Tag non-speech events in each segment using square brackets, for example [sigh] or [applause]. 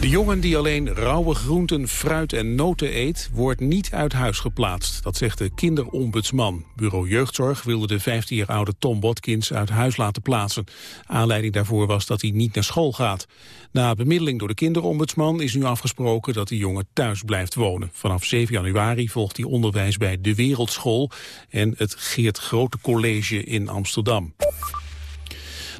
De jongen die alleen rauwe groenten, fruit en noten eet... wordt niet uit huis geplaatst. Dat zegt de kinderombudsman. Bureau Jeugdzorg wilde de 15 jaar oude Tom Watkins uit huis laten plaatsen. Aanleiding daarvoor was dat hij niet naar school gaat. Na bemiddeling door de kinderombudsman is nu afgesproken... dat de jongen thuis blijft wonen. Vanaf 7 januari volgt hij onderwijs bij De Wereldschool... en het Geert Grote College in Amsterdam.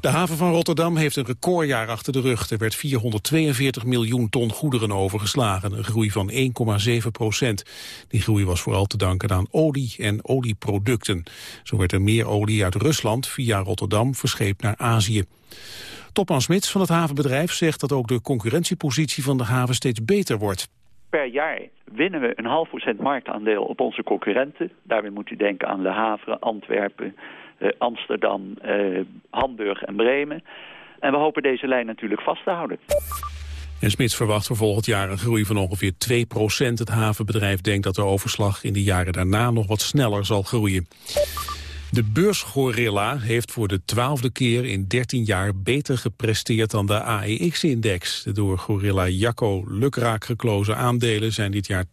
De haven van Rotterdam heeft een recordjaar achter de rug. Er werd 442 miljoen ton goederen overgeslagen, een groei van 1,7 procent. Die groei was vooral te danken aan olie en olieproducten. Zo werd er meer olie uit Rusland via Rotterdam verscheept naar Azië. Topman Smits van het havenbedrijf zegt dat ook de concurrentiepositie van de haven steeds beter wordt per jaar winnen we een half procent marktaandeel op onze concurrenten. Daarbij moet u denken aan Le Havre, Antwerpen, Amsterdam, eh, Hamburg en Bremen. En we hopen deze lijn natuurlijk vast te houden. En Smits verwacht voor volgend jaar een groei van ongeveer 2% Het havenbedrijf denkt dat de overslag in de jaren daarna nog wat sneller zal groeien. De beursgorilla heeft voor de twaalfde keer in 13 jaar beter gepresteerd dan de AEX-index. De door gorilla Jacco lukraak geklozen aandelen zijn dit jaar 12%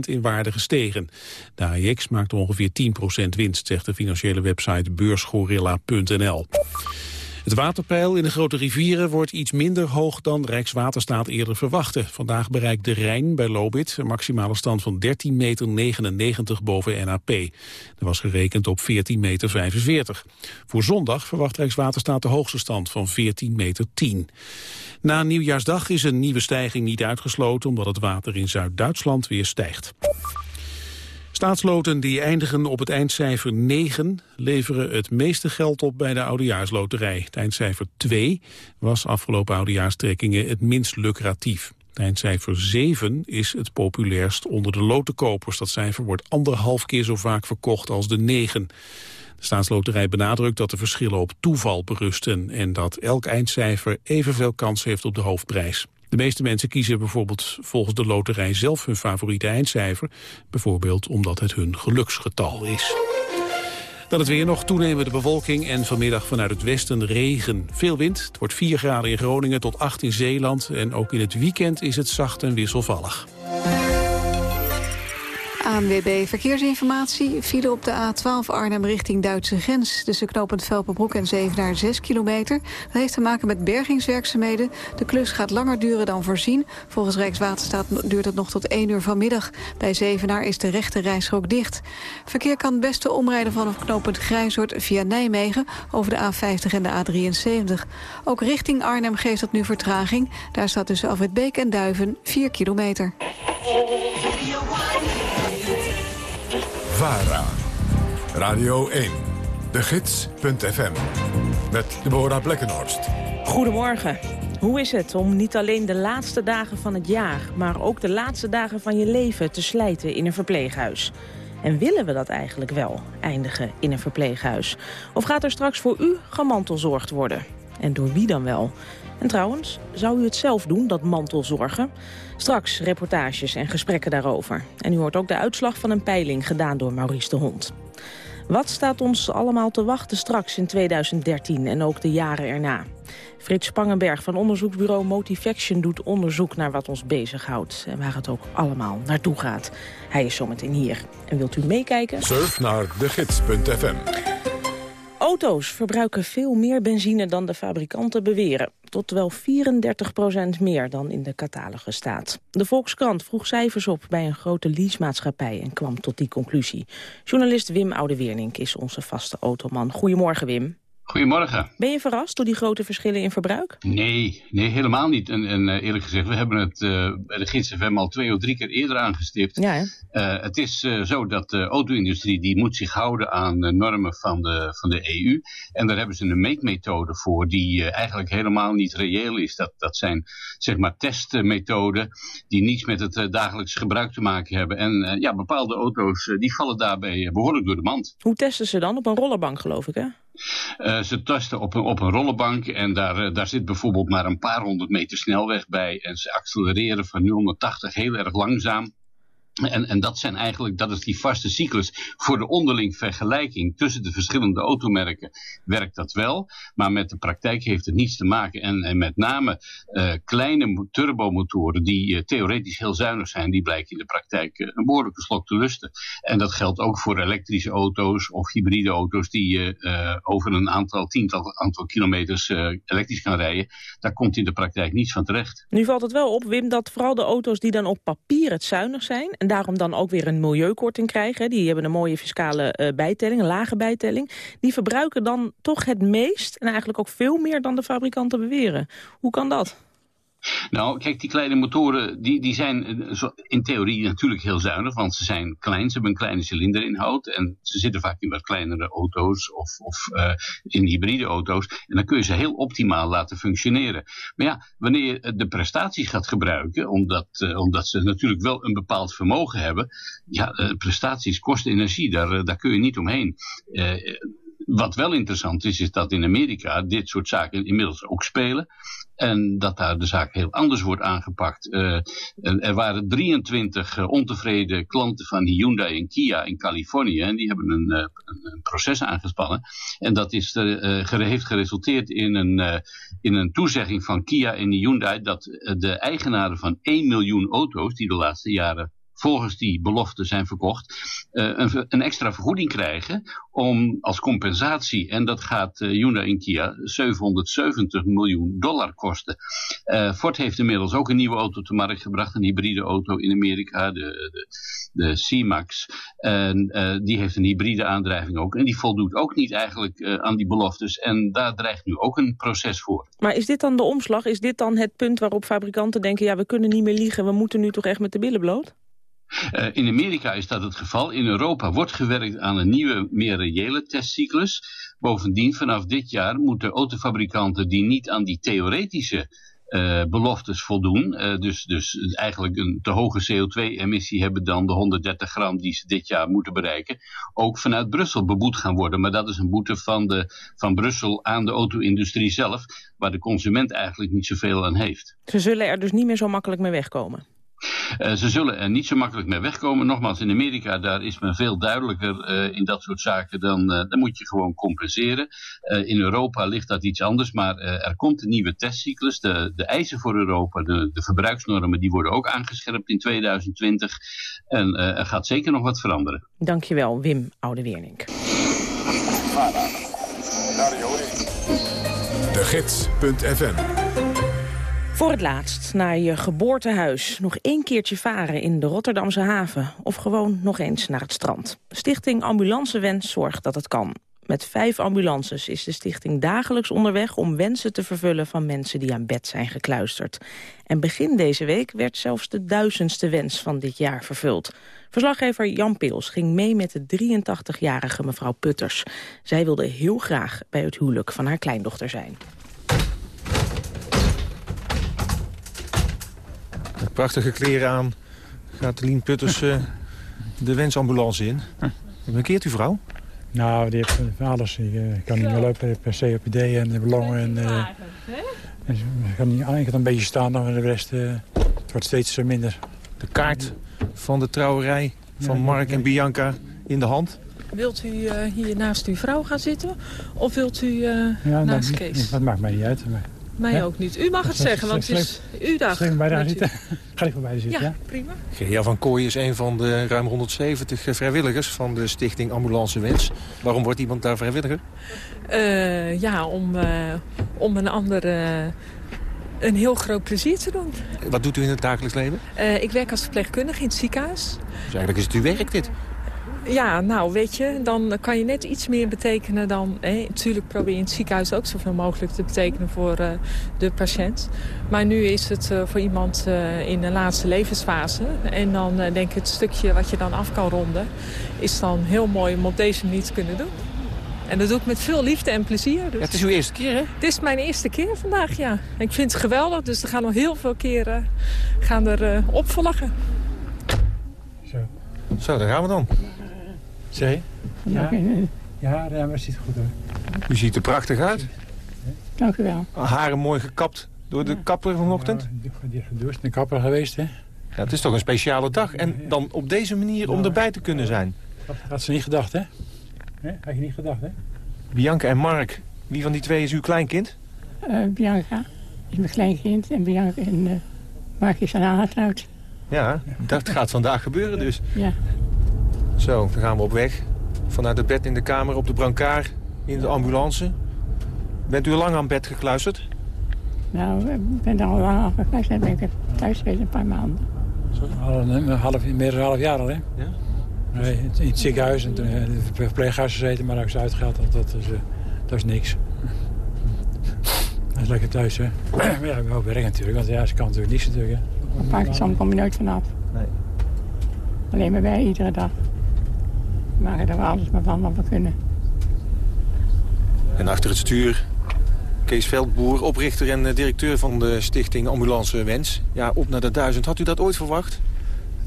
in waarde gestegen. De AEX maakt ongeveer 10% winst, zegt de financiële website beursgorilla.nl. Het waterpeil in de grote rivieren wordt iets minder hoog dan Rijkswaterstaat eerder verwachtte. Vandaag bereikt de Rijn bij Lobit een maximale stand van 13,99 meter boven NAP. Er was gerekend op 14,45 meter. Voor zondag verwacht Rijkswaterstaat de hoogste stand van 14,10 meter. Na Nieuwjaarsdag is een nieuwe stijging niet uitgesloten omdat het water in Zuid-Duitsland weer stijgt. Staatsloten die eindigen op het eindcijfer 9 leveren het meeste geld op bij de oudejaarsloterij. Het eindcijfer 2 was afgelopen oudejaarstrekkingen het minst lucratief. Het eindcijfer 7 is het populairst onder de lotenkopers. Dat cijfer wordt anderhalf keer zo vaak verkocht als de 9. De staatsloterij benadrukt dat de verschillen op toeval berusten... en dat elk eindcijfer evenveel kans heeft op de hoofdprijs. De meeste mensen kiezen bijvoorbeeld volgens de loterij zelf hun favoriete eindcijfer. Bijvoorbeeld omdat het hun geluksgetal is. Dan het weer nog toenemende bewolking en vanmiddag vanuit het westen regen. Veel wind, het wordt 4 graden in Groningen tot 8 in Zeeland... en ook in het weekend is het zacht en wisselvallig. ANWB Verkeersinformatie. File op de A12 Arnhem richting Duitse grens. Tussen knooppunt Velpenbroek en Zevenaar 6 kilometer. Dat heeft te maken met bergingswerkzaamheden. De klus gaat langer duren dan voorzien. Volgens Rijkswaterstaat duurt het nog tot 1 uur vanmiddag. Bij Zevenaar is de rechte rijstrook dicht. Verkeer kan het beste omrijden vanaf knooppunt Grijzoord via Nijmegen... over de A50 en de A73. Ook richting Arnhem geeft dat nu vertraging. Daar staat tussen Afwitbeek en Duiven 4 kilometer. VARA. Radio 1. De Gids.fm. Met Deborah Blekkenhorst. Goedemorgen. Hoe is het om niet alleen de laatste dagen van het jaar... maar ook de laatste dagen van je leven te slijten in een verpleeghuis? En willen we dat eigenlijk wel, eindigen in een verpleeghuis? Of gaat er straks voor u gemantelzorgd worden? En door wie dan wel? En trouwens, zou u het zelf doen, dat mantelzorgen? Straks reportages en gesprekken daarover. En u hoort ook de uitslag van een peiling gedaan door Maurice de Hond. Wat staat ons allemaal te wachten straks in 2013 en ook de jaren erna? Frits Spangenberg van onderzoeksbureau Motivaction doet onderzoek naar wat ons bezighoudt. En waar het ook allemaal naartoe gaat. Hij is zometeen hier. En wilt u meekijken? Surf naar degids.fm. Auto's verbruiken veel meer benzine dan de fabrikanten beweren. Tot wel 34% meer dan in de catalogus staat. De Volkskrant vroeg cijfers op bij een grote leasemaatschappij... en kwam tot die conclusie. Journalist Wim Oudeweernink is onze vaste automan. Goedemorgen, Wim. Goedemorgen. Ben je verrast door die grote verschillen in verbruik? Nee, nee helemaal niet. En, en uh, eerlijk gezegd, we hebben het uh, bij de al twee of drie keer eerder aangestipt. Ja, uh, het is zo dat de auto-industrie die moet zich houden aan de normen van de, van de EU. En daar hebben ze een meetmethode voor die eigenlijk helemaal niet reëel is. Dat, dat zijn zeg maar testmethoden die niets met het dagelijks gebruik te maken hebben. En ja, bepaalde auto's die vallen daarbij behoorlijk door de mand. Hoe testen ze dan? Op een rollerbank geloof ik hè? Uh, ze testen op een, op een rollenbank en daar, uh, daar zit bijvoorbeeld maar een paar honderd meter snelweg bij. En ze accelereren van 0 naar 80 heel erg langzaam. En, en dat zijn eigenlijk, dat is die vaste cyclus voor de onderling vergelijking tussen de verschillende automerken werkt dat wel. Maar met de praktijk heeft het niets te maken. En, en met name uh, kleine turbomotoren die uh, theoretisch heel zuinig zijn, die blijken in de praktijk uh, een behoorlijke slok te lusten. En dat geldt ook voor elektrische auto's of hybride auto's die je over een aantal tiental aantal kilometers elektrisch kan rijden. Daar komt in de praktijk niets van terecht. Nu valt het wel op, Wim, dat vooral de auto's die dan op papier het zuinig zijn daarom dan ook weer een milieukorting krijgen. Die hebben een mooie fiscale uh, bijtelling, een lage bijtelling. Die verbruiken dan toch het meest en eigenlijk ook veel meer dan de fabrikanten beweren. Hoe kan dat? Nou, kijk, die kleine motoren die, die zijn eh, in theorie natuurlijk heel zuinig, want ze zijn klein, ze hebben een kleine cilinderinhoud en ze zitten vaak in wat kleinere auto's of, of uh, in hybride auto's. En dan kun je ze heel optimaal laten functioneren. Maar ja, wanneer je de prestaties gaat gebruiken, omdat, omdat ze natuurlijk wel een bepaald vermogen hebben, ja, prestaties kosten energie, daar, daar kun je niet omheen. Wat wel interessant is, is dat in Amerika dit soort zaken inmiddels ook spelen. En dat daar de zaak heel anders wordt aangepakt. Uh, er waren 23 uh, ontevreden klanten van Hyundai en Kia in Californië. En die hebben een, een proces aangespannen. En dat is, heeft geresulteerd in een, in een toezegging van Kia en Hyundai... dat de eigenaren van 1 miljoen auto's die de laatste jaren volgens die belofte zijn verkocht, uh, een, een, extra vergoeding krijgen om als compensatie, en dat gaat uh, Hyundai en Kia 770 miljoen dollar kosten. Uh, Ford heeft inmiddels ook een nieuwe auto te markt gebracht, een hybride auto in Amerika, de, de, de C-Max. En die heeft een hybride aandrijving ook, en die voldoet ook niet eigenlijk aan die beloftes. En daar dreigt nu ook een proces voor. Maar is dit dan de omslag? Is dit dan het punt waarop fabrikanten denken, ja we kunnen niet meer liegen, we moeten nu toch echt met de billen bloot? Uh, in Amerika is dat het geval. In Europa wordt gewerkt aan een nieuwe, meer reële testcyclus. Bovendien, vanaf dit jaar moeten autofabrikanten die niet aan die theoretische uh, beloftes voldoen, uh, dus, dus eigenlijk een te hoge CO2-emissie hebben dan de 130 gram die ze dit jaar moeten bereiken, ook vanuit Brussel beboet gaan worden. Maar dat is een boete van, de, van Brussel aan de auto-industrie zelf, waar de consument eigenlijk niet zoveel aan heeft. Ze zullen er dus niet meer zo makkelijk mee wegkomen? Uh, ze zullen er niet zo makkelijk mee wegkomen. Nogmaals, in Amerika daar is men veel duidelijker uh, in dat soort zaken. Dan, uh, dan moet je gewoon compenseren. in Europa ligt dat iets anders. Maar er komt een nieuwe testcyclus. De, de eisen voor Europa, de, de verbruiksnormen, die worden ook aangescherpt in 2020. En er gaat zeker nog wat veranderen. Dankjewel, Wim Oudeweernink. De Gids.fm voor het laatst naar je geboortehuis. Nog één keertje varen in de Rotterdamse haven. Of gewoon nog eens naar het strand. Stichting Ambulancewens zorgt dat het kan. Met vijf ambulances is de stichting dagelijks onderweg... om wensen te vervullen van mensen die aan bed zijn gekluisterd. En begin deze week werd zelfs de duizendste wens van dit jaar vervuld. Verslaggever Jan Pils ging mee met de 83-jarige mevrouw Putters. Zij wilde heel graag bij het huwelijk van haar kleindochter zijn. Prachtige kleren aan gaat Lien Putters uh, de wensambulance in. Bekeert u vrouw? Nou, die heeft alles. Die uh, kan niet meer lopen, heeft COPD en de longen. En, uh, en ze kan niet eigenlijk een beetje staan, maar de rest het wordt steeds minder. De kaart van de trouwerij van Mark en Bianca in de hand. Wilt u hier naast uw vrouw gaan zitten? Of wilt u ja, naast Kees? Dat maakt mij niet uit. Maar... Mij ook niet. U mag het zeggen, want het is uw dag. Bij daar zitten. Ga ik voorbij zitten, ja? ja? prima. Gerja van Kooi is een van de ruim 170 vrijwilligers van de stichting Ambulance Wens. Waarom wordt iemand daar vrijwilliger? Uh, ja, om, uh, om een andere... een heel groot plezier te doen. Wat doet u in het dagelijks leven? Uh, ik werk als verpleegkundige in het ziekenhuis. Dus eigenlijk is het uw werk dit? Ja, nou weet je, dan kan je net iets meer betekenen dan... Hè, natuurlijk probeer je in het ziekenhuis ook zoveel mogelijk te betekenen voor uh, de patiënt. Maar nu is het uh, voor iemand uh, in de laatste levensfase. En dan denk ik het stukje wat je dan af kan ronden... is dan heel mooi om op deze manier te kunnen doen. En dat doe ik met veel liefde en plezier. Dus. Ja, het is uw eerste keer, hè? Het is mijn eerste keer vandaag, ja. Ik vind het geweldig, dus er gaan nog heel veel keren gaan er, opvolgen. Zo. Zo, daar gaan we dan. Zeg Ja, ja, ja maar het ziet er goed hoor. U ziet er prachtig uit. Dank u wel. Haren mooi gekapt door de kapper vanochtend? Ja, die is gedoucht en kapper geweest, hè. Ja, het is toch een speciale dag. En dan op deze manier om erbij te kunnen zijn. Dat had ze niet gedacht, hè? hè? Had je niet gedacht, hè? Bianca en Mark, wie van die twee is uw kleinkind? Uh, Bianca is mijn kleinkind en Bianca en uh, Mark is aan aangetrouwd. Ja, dat gaat vandaag gebeuren dus. Ja. Zo, dan gaan we op weg. Vanuit het bed in de kamer op de brancard in de ambulance. Bent u al lang aan bed gekluisterd? Nou, ik ben er al lang aan gekluisterd. Ben ik thuis geweest een paar maanden. Al een half, meer dan een half jaar al, hè? Ja? Nee, in het ziekenhuis en in het verpleeghuis gezeten, maar als ik ze uitgehaald dat, dat, is, dat is niks. Dat is lekker thuis, hè? Maar [clears throat] ja, ik ook werk natuurlijk, want ja, ze kan natuurlijk niks natuurlijk. Hè. Op Pakistan kom je nooit vanaf. Nee. Alleen maar wij iedere dag. Maken er alles maar van wat we kunnen. En achter het stuur Kees Veldboer, oprichter en directeur van de stichting Ambulance Wens. Ja, op naar de duizend. Had u dat ooit verwacht?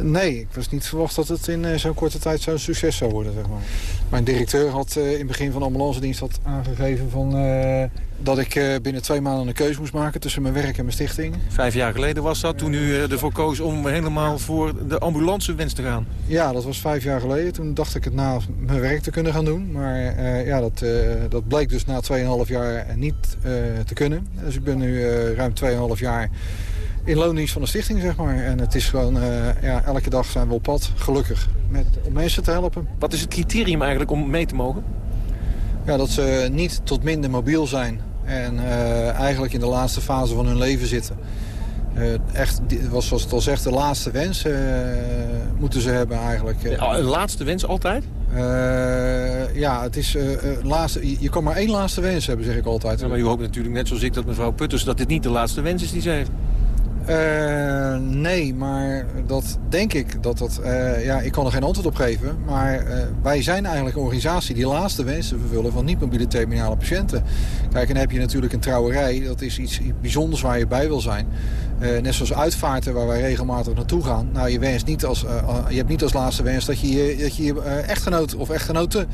Nee, ik was niet verwacht dat het in zo'n korte tijd zo'n succes zou worden. Zeg maar. Mijn directeur had uh, in het begin van de ambulancedienst had aangegeven van, uh, dat ik binnen twee maanden een keuze moest maken tussen mijn werk en mijn stichting. Vijf jaar geleden was dat toen u ervoor koos om helemaal voor de ambulancewens te gaan? Ja, dat was vijf jaar geleden. Toen dacht ik het na mijn werk te kunnen gaan doen. Maar ja, dat, dat bleek dus na 2,5 jaar niet te kunnen. Dus ik ben nu ruim 2,5 jaar in loondienst van de stichting, zeg maar. En het is gewoon, uh, ja, elke dag zijn we op pad, gelukkig, met, om mensen te helpen. Wat is het criterium eigenlijk om mee te mogen? Ja, dat ze niet tot minder mobiel zijn en uh, eigenlijk in de laatste fase van hun leven zitten. Uh, echt, was, zoals het al zegt, de laatste wens moeten ze hebben eigenlijk. Ja, een laatste wens altijd? ja, het is, laatste, je kan maar één laatste wens hebben, zeg ik altijd. Ja, maar u hoopt natuurlijk net zoals ik dat mevrouw Putters... dat dit niet de laatste wens is die ze heeft. Uh, nee, maar dat denk ik. Dat dat, uh, ja, ik kan er geen antwoord op geven. Maar uh, wij zijn eigenlijk een organisatie die laatste wensen vervullen van niet-mobiele terminale patiënten. Kijk, en dan heb je natuurlijk een trouwerij. Dat is iets bijzonders waar je bij wil zijn. Net zoals uitvaarten waar wij regelmatig naartoe gaan. Nou, je, wenst niet als, je hebt niet als laatste wens dat je je, dat je, je echtgenoot of echtgenote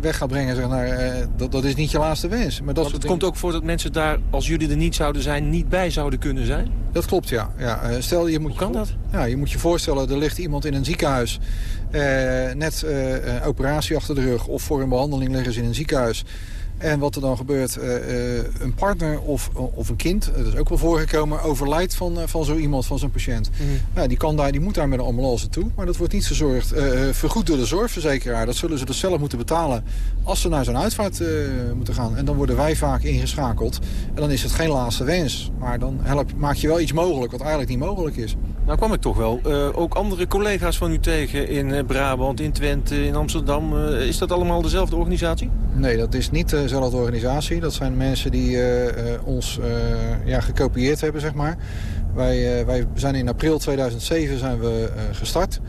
weg gaat brengen. Zeg maar. dat, dat is niet je laatste wens. Maar dat Want het komt ook voor dat mensen daar, als jullie er niet zouden zijn, niet bij zouden kunnen zijn? Dat klopt, ja. ja stel, je moet Hoe kan dat? Ja, je moet je voorstellen, er ligt iemand in een ziekenhuis. Net een operatie achter de rug of voor een behandeling liggen ze in een ziekenhuis. En wat er dan gebeurt, uh, een partner of, of een kind, dat is ook wel voorgekomen, overlijdt van, van zo iemand, van zo'n patiënt. Mm -hmm. ja, die, kan daar, die moet daar met een ambulance toe, maar dat wordt niet verzorgd, vergoed door de zorgverzekeraar. Dat zullen ze dus zelf moeten betalen als ze naar zo'n uitvaart moeten gaan. En dan worden wij vaak ingeschakeld. En dan is het geen laatste wens, maar dan help, maak je wel iets mogelijk wat eigenlijk niet mogelijk is. Nou kwam ik toch wel ook andere collega's van u tegen in Brabant, in Twente, in Amsterdam. is dat allemaal dezelfde organisatie? Nee, dat is niet dezelfde organisatie. Dat zijn mensen die uh, ons uh, ja, gekopieerd hebben, zeg maar. Wij, wij zijn in april 2007 zijn we gestart.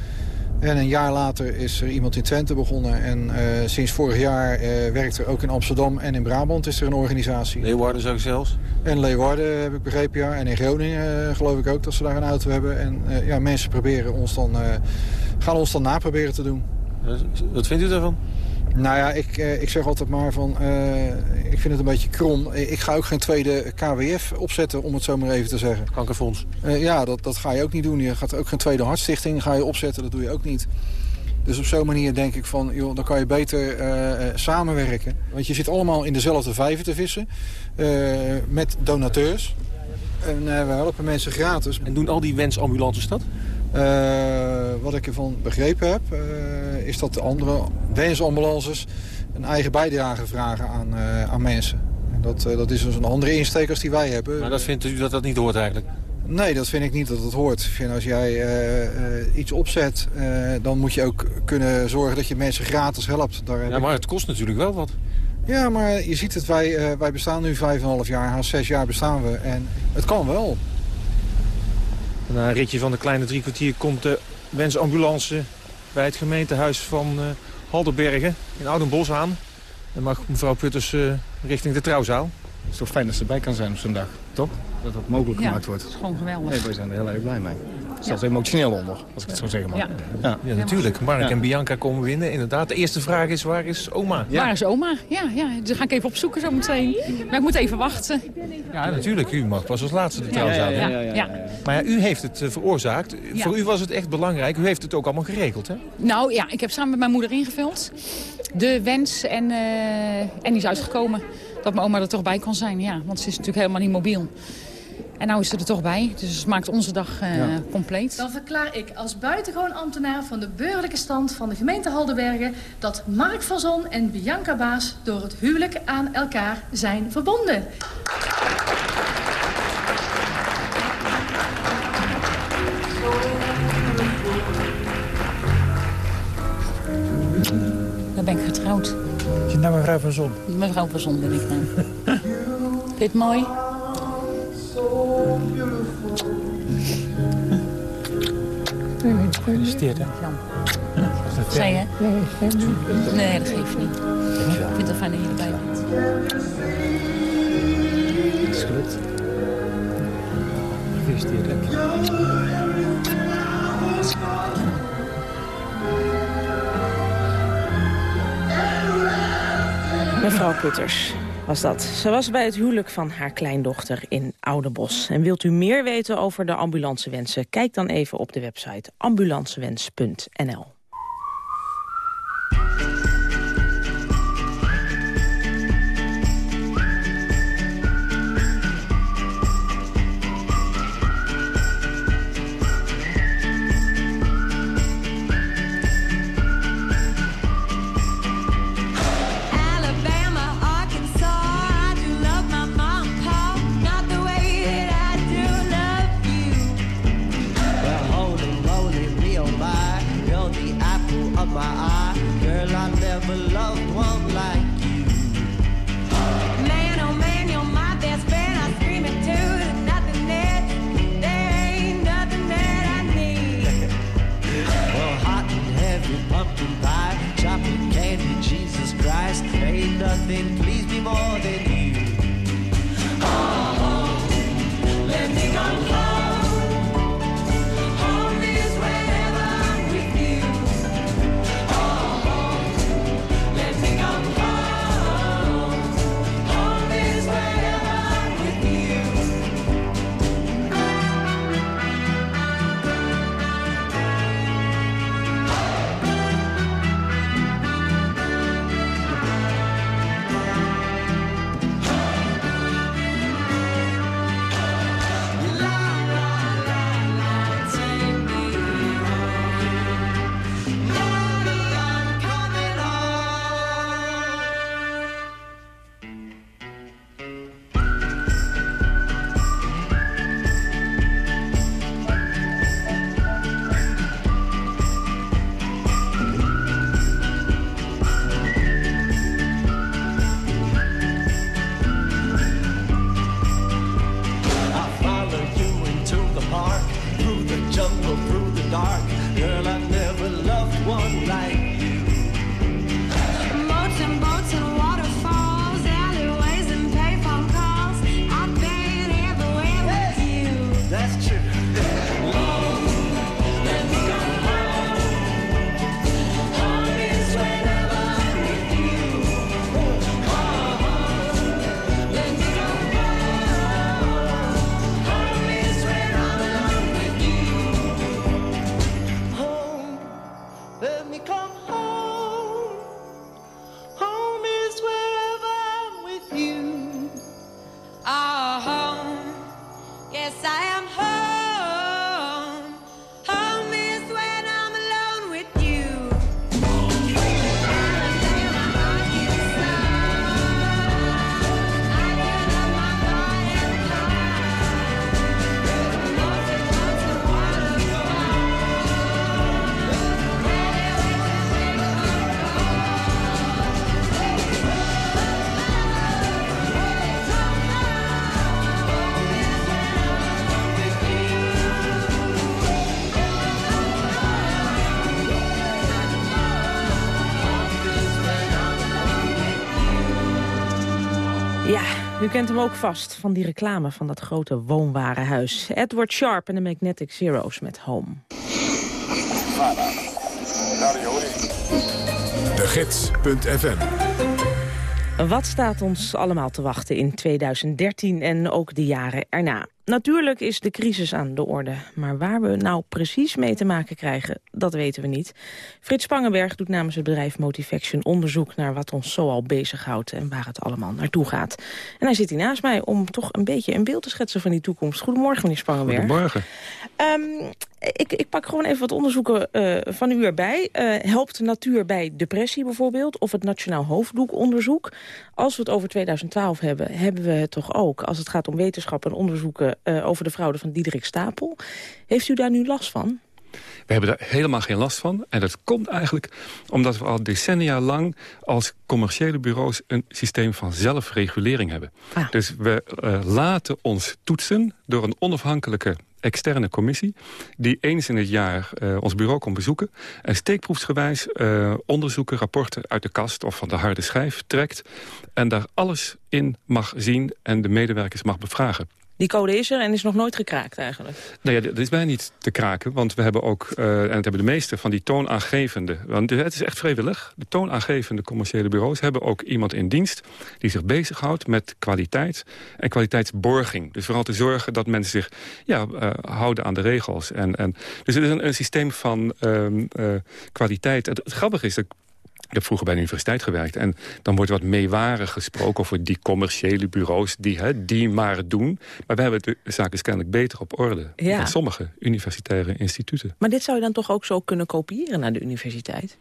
En een jaar later is er iemand in Twente begonnen. En sinds vorig jaar werkt er ook in Amsterdam en in Brabant is er een organisatie. Leeuwarden zou ik zelfs? En Leeuwarden heb ik begrepen, ja. En in Groningen geloof ik ook dat ze daar een auto hebben. En ja, mensen proberen ons dan, gaan ons dan naproberen te doen. Wat vindt u daarvan? Nou ja, ik, ik zeg altijd maar van, uh, ik vind het een beetje krom. Ik ga ook geen tweede KWF opzetten, om het zo maar even te zeggen. Kankerfonds? Uh, ja, dat, dat ga je ook niet doen. Je gaat ook geen tweede hartstichting ga je opzetten, dat doe je ook niet. Dus op zo'n manier denk ik van, joh, dan kan je beter uh, samenwerken. Want je zit allemaal in dezelfde vijver te vissen, met donateurs. En we helpen mensen gratis. En doen al die wensambulances dat? Uh, wat ik ervan begrepen heb, uh, is dat de andere wensambulances een eigen bijdrage vragen aan, uh, aan mensen. En dat, dat is dus een andere insteek als die wij hebben. Maar dat vindt u dat dat niet hoort eigenlijk? Nee, dat vind ik niet dat het hoort. Ik vind als jij iets opzet, dan moet je ook kunnen zorgen dat je mensen gratis helpt. Daar ja, maar het kost natuurlijk wel wat. Ja, maar je ziet het, wij, wij bestaan nu 5,5 jaar, haast 6 jaar bestaan we. En het kan wel. Na een ritje van de kleine drie kwartier komt de wensambulance bij het gemeentehuis van uh, Halderbergen in Oudenbos aan. En mag mevrouw Putters uh, richting de trouwzaal. Het is toch fijn dat ze erbij kan zijn op zo'n dag, toch? Dat dat mogelijk ja, gemaakt wordt. dat is gewoon geweldig. Nee, wij zijn er heel erg blij mee. Zat emotioneel onder, als ik het zo zeg maar. Ja, ja. natuurlijk. Mark en Bianca komen winnen. Inderdaad, de eerste vraag is, waar is oma? Waar is oma? Ja, ja, dus ga ik even opzoeken zo meteen. Maar ik moet even wachten. Ja, natuurlijk. U mag pas als laatste de trouwens ja, ja, ja, Maar ja, u heeft het uh, veroorzaakt. Voor u was het echt belangrijk. U heeft het ook allemaal geregeld, hè? Nou ja, ik heb samen met mijn moeder ingevuld. De wens en, uh, en die is uitgekomen dat mijn oma er toch bij kon zijn. Ja, want ze is natuurlijk helemaal niet mobiel. En nou is ze er toch bij, dus het maakt onze dag uh, ja. compleet. Dan verklaar ik als buitengewoon ambtenaar van de burgerlijke stand van de gemeente Haldenbergen... dat Mark van Zon en Bianca Baas door het huwelijk aan elkaar zijn verbonden. Dan ben ik getrouwd. Je nou mevrouw van Zon? Mevrouw van Zon ben ik nou. [laughs] Vind je het mooi? Gefeliciteerd, hè? Jan. Zei je? Nee, dat geeft niet. Ik vind het fijn dat je erbij bent. Dat is gelukt. Gefeliciteerd, hè? Mevrouw Putters was dat. Ze was bij het huwelijk van haar kleindochter in Oudebos. En wilt u meer weten over de ambulancewensen? Kijk dan even op de website ambulancewens.nl. kent hem ook vast van die reclame van dat grote woonwarenhuis. Edward Sharp en de Magnetic Zeros met Home. De Gids.fm Wat staat ons allemaal te wachten in 2013 en ook de jaren erna? Natuurlijk is de crisis aan de orde, maar waar we nou precies mee te maken krijgen, dat weten we niet. Frits Spangenberg doet namens het bedrijf Motivaction onderzoek naar wat ons zoal bezighoudt en waar het allemaal naartoe gaat. En hij zit hier naast mij om toch een beetje een beeld te schetsen van die toekomst. Goedemorgen, meneer Spangenberg. Goedemorgen. Ehm, ik, ik pak gewoon even wat onderzoeken eh, van u erbij. Eh, helpt natuur bij depressie bijvoorbeeld? Of het Nationaal Hoofddoekonderzoek? Als we het over 2012 hebben, hebben we het toch ook... als het gaat om wetenschap en onderzoeken eh, over de fraude van Diederik Stapel. Heeft u daar nu last van? We hebben daar helemaal geen last van. En dat komt eigenlijk omdat we al decennia lang als commerciële bureaus een systeem van zelfregulering hebben. Dus we eh, laten ons toetsen door een onafhankelijke externe commissie... die eens in het jaar eh, ons bureau komt bezoeken... en steekproefsgewijs eh, onderzoeken, rapporten uit de kast... of van de harde schijf trekt... en daar alles in mag zien en de medewerkers mag bevragen. Die code is er en is nog nooit gekraakt eigenlijk. Nou ja, dat is bijna niet te kraken, want we hebben ook, eh, en het hebben de meeste van die toonaangevende, want het is echt vrijwillig, de toonaangevende commerciële bureaus hebben ook iemand in dienst die zich bezighoudt met kwaliteit en kwaliteitsborging. Dus vooral te zorgen dat mensen zich ja, eh, houden aan de regels. En, en, dus het is een, systeem van ehm, eh, kwaliteit. Het, het grappige is, dat ik heb vroeger bij de universiteit gewerkt. En dan wordt wat meewarig gesproken over die commerciële bureaus... die, hè, die maar het doen. Maar we hebben de zaken kennelijk beter op orde... Ja. dan sommige universitaire instituten. Maar dit zou je dan toch ook zo kunnen kopiëren naar de universiteit?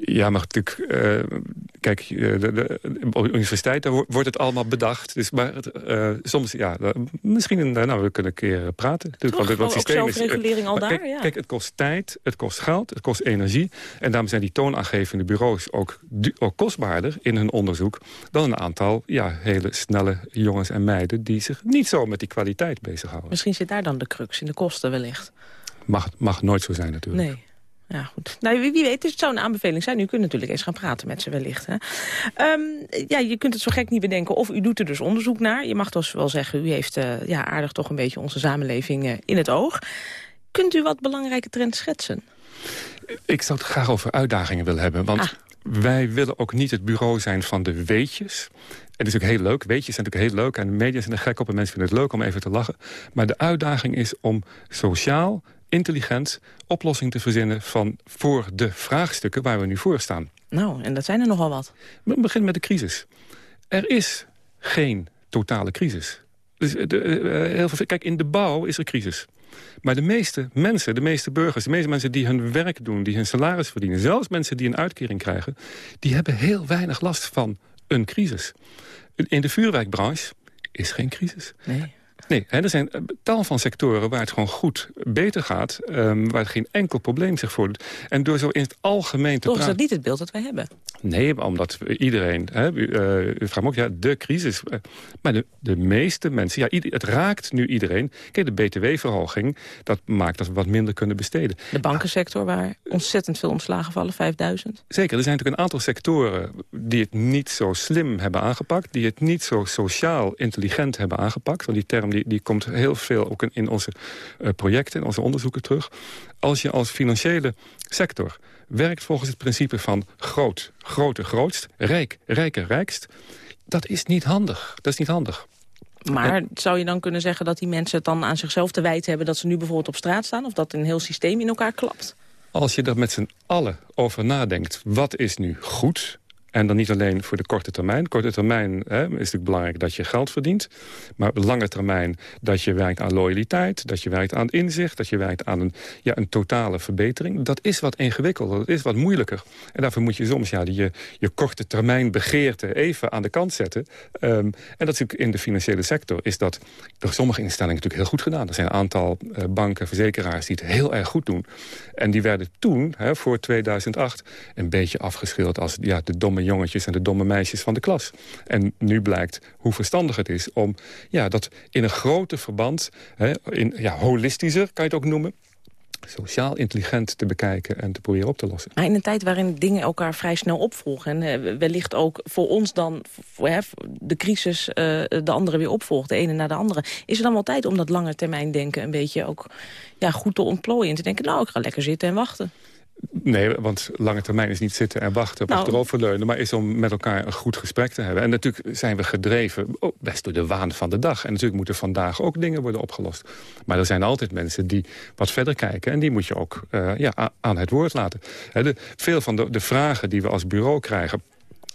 Ja, maar natuurlijk... eh, kijk, eh, de, de, op de universiteit daar wo- wordt het allemaal bedacht. Dus, maar het, eh, soms, ja, misschien... een- nou, we kunnen een keer praten. Want Ook systeem is- zelfregulering al maar daar, Kijk, ja. kijk, het kost tijd, het kost geld, het kost energie. En daarom zijn die toonaangevende bureaus ook, ook kostbaarder in hun onderzoek... dan een aantal ja, hele snelle jongens en meiden... die zich niet zo met die kwaliteit bezighouden. Misschien zit daar dan de crux in de kosten wellicht. Mag, mag nooit zo zijn natuurlijk. Nee. Ja, goed. Nou, wie, weet, het zou een aanbeveling zijn. U kunt natuurlijk eens gaan praten met ze wellicht. Hè? Ehm, ja, je kunt het zo gek niet bedenken. Of u doet er dus onderzoek naar. Je mag dus wel zeggen, u heeft eh, ja, aardig toch een beetje onze samenleving eh, in het oog. Kunt u wat belangrijke trends schetsen? Ik zou het graag over uitdagingen willen hebben. Want wij willen ook niet het bureau zijn van de weetjes. En dat is ook heel leuk. Weetjes zijn natuurlijk heel leuk. En de media zijn er gek op en mensen vinden het leuk om even te lachen. Maar de uitdaging is om sociaal, intelligent oplossingen te verzinnen... van voor de vraagstukken waar we nu voor staan. Nou, en dat zijn er nogal wat. We beginnen met de crisis. Er is geen totale crisis. Dus de, eh, heel veel, kijk, in de bouw is er crisis. Maar de meeste mensen, de meeste burgers, de meeste mensen die hun werk doen... die hun salaris verdienen, zelfs mensen die een uitkering krijgen... die hebben heel weinig last van een crisis. In de vuurwerkbranche is geen crisis. Nee. Nee, hè, er zijn tal van sectoren waar het gewoon goed beter gaat... ehm, waar geen enkel probleem zich voordoet. En door zo in het algemeen te Toch is praten... dat niet het beeld dat wij hebben. Nee, omdat iedereen... Hè, u, eh, u vraagt me ook, ja, de crisis. eh, Maar de, de meeste mensen... Ja, ieder- het raakt nu iedereen. Kijk, de btw-verhoging, dat maakt dat we wat minder kunnen besteden. De bankensector waar ontzettend veel ontslagen vallen, 5000. Zeker, er zijn natuurlijk een aantal sectoren die het niet zo slim hebben aangepakt. Die het niet zo sociaal intelligent hebben aangepakt. Want die term die, die komt heel veel ook in, in onze eh, projecten, in onze onderzoeken terug. Als je als financiële sector werkt volgens het principe van groot, groter, grootst, rijk, rijker, rijkst. Dat is niet handig. Dat is niet handig. Maar zou je dan kunnen zeggen dat die mensen het dan aan zichzelf te wijten hebben... dat ze nu bijvoorbeeld op straat staan? Of dat een heel systeem in elkaar klapt? Als je er met z'n allen over nadenkt, wat is nu goed... En dan niet alleen voor de korte termijn. Korte termijn hè, is natuurlijk belangrijk dat je geld verdient. Maar op lange termijn dat je werkt aan loyaliteit... dat je werkt aan inzicht, dat je werkt aan een, ja, een totale verbetering. Dat is wat ingewikkelder, dat is wat moeilijker. En daarvoor moet je soms ja, die, je, je korte termijn begeerte even aan de kant zetten. Ehm, en dat is natuurlijk in de financiële sector... is dat door sommige instellingen natuurlijk heel goed gedaan. Er zijn een aantal eh, banken, verzekeraars die het heel erg goed doen. En die werden toen, hè, voor 2008, een beetje afgeschilderd als ja, de domme jongetjes en de domme meisjes van de klas. En nu blijkt hoe verstandig het is om ja, dat in een groter verband, hè, in, ja, holistischer kan je het ook noemen, sociaal intelligent te bekijken en te proberen op te lossen. Maar in een tijd waarin dingen elkaar vrij snel opvolgen... en eh, wellicht ook voor ons dan hè, de crisis eh, de andere weer opvolgt... de ene na de andere... is er dan wel tijd om dat lange termijn denken... een beetje ook ja, goed te ontplooien en te denken... nou, ik ga lekker zitten en wachten. Nee, want lange termijn is niet zitten en wachten op Nou. achteroverleunen... maar is om met elkaar een goed gesprek te hebben. En natuurlijk zijn we gedreven, oh, best door de waan van de dag. En natuurlijk moeten vandaag ook dingen worden opgelost. Maar er zijn altijd mensen die wat verder kijken... en die moet je ook eh, ja, aan het woord laten. De, veel van de, de vragen die we als bureau krijgen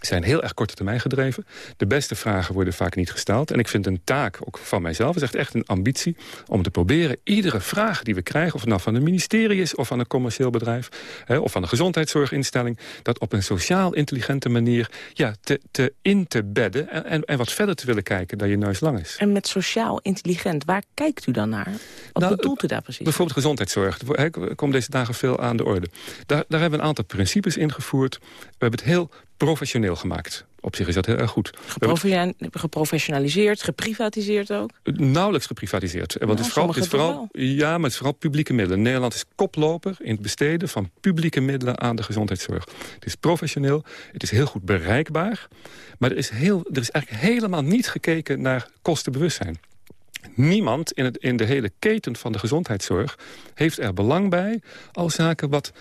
zijn heel erg korte termijn gedreven. De beste vragen worden vaak niet gesteld. En ik vind een taak, ook van mijzelf, is echt, echt een ambitie... om te proberen iedere vraag die we krijgen... of het nou van een ministerie is of van een commercieel bedrijf... Hè, of van een gezondheidszorginstelling... dat op een sociaal intelligente manier ja, te, te in te bedden... En, en, en wat verder te willen kijken dan je neus lang is. En met sociaal intelligent, waar kijkt u dan naar? Wat Nou, bedoelt u daar precies? Bijvoorbeeld gezondheidszorg. Hè, komt deze dagen veel aan de orde. Daar, daar hebben we een aantal principes ingevoerd. We hebben het heel professioneel gemaakt. Op zich is dat heel erg goed. Geprofe- Geprofessionaliseerd, geprivatiseerd ook? nauwelijks geprivatiseerd. Want het is vooral, het is vooral, ja, maar het is vooral publieke middelen. Nederland is koploper in het besteden van publieke middelen aan de gezondheidszorg. Het is professioneel, het is heel goed bereikbaar. Maar er is, heel, er is eigenlijk helemaal niet gekeken naar kostenbewustzijn. Niemand in, het, in de hele keten van de gezondheidszorg heeft er belang bij... als zaken wat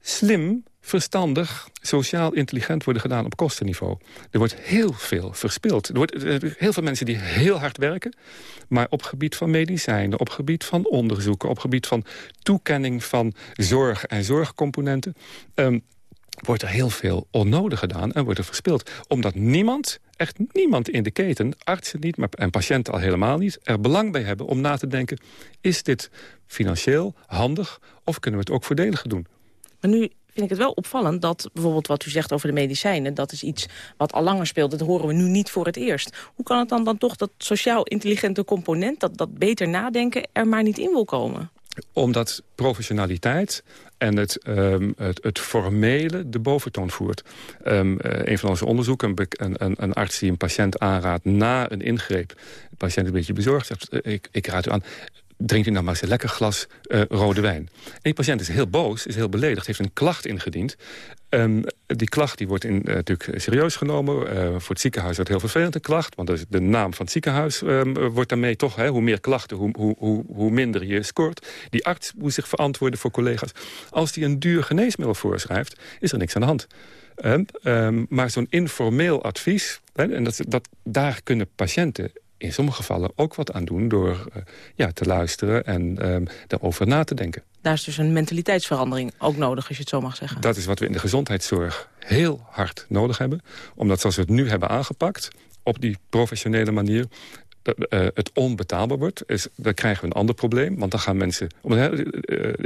slim, verstandig, sociaal intelligent worden gedaan op kostenniveau. Er wordt heel veel verspild. Er wordt heel veel mensen die heel hard werken... maar op gebied van medicijnen, op gebied van onderzoeken... op gebied van toekenning van zorg en zorgcomponenten... ehm, wordt er heel veel onnodig gedaan en wordt er verspild. Omdat niemand, echt niemand in de keten, artsen niet... Maar, en patiënten al helemaal niet, er belang bij hebben om na te denken... is dit financieel handig of kunnen we het ook voordeliger doen? Maar nu vind ik het wel opvallend dat bijvoorbeeld wat u zegt over de medicijnen... dat is iets wat al langer speelt, dat horen we nu niet voor het eerst. Hoe kan het dan, dan toch dat sociaal intelligente component... Dat, dat beter nadenken er maar niet in wil komen? Omdat professionaliteit en het, ehm, het, formele de boventoon voert. Ehm, eh, een van onze onderzoeken, een, een, een, arts die een patiënt aanraadt na een ingreep. Patiënt een beetje bezorgd, zegt, ik, ik raad u aan... Drinkt u nou maar eens een lekker glas eh, rode wijn. En die patiënt is heel boos, is heel beledigd, heeft een klacht ingediend. Ehm, die klacht die wordt in, eh, natuurlijk serieus genomen. Eh, voor het ziekenhuis wordt heel vervelend een klacht. Want is de naam van het ziekenhuis ehm, wordt daarmee toch... Hè, hoe meer klachten, hoe, hoe, hoe, hoe minder je scoort. Die arts moet zich verantwoorden voor collega's. Als die een duur geneesmiddel voorschrijft, is er niks aan de hand. Ehm, maar zo'n informeel advies, hè, en dat, dat, daar kunnen patiënten in sommige gevallen ook wat aan doen... door eh, ja, te luisteren en ehm, daarover na te denken. Daar is dus een mentaliteitsverandering ook nodig, als je het zo mag zeggen. Dat is wat we in de gezondheidszorg heel hard nodig hebben. Omdat zoals we het nu hebben aangepakt, op die professionele manier... eh, het onbetaalbaar wordt, is, dan krijgen we een ander probleem. Want dan gaan mensen... eh,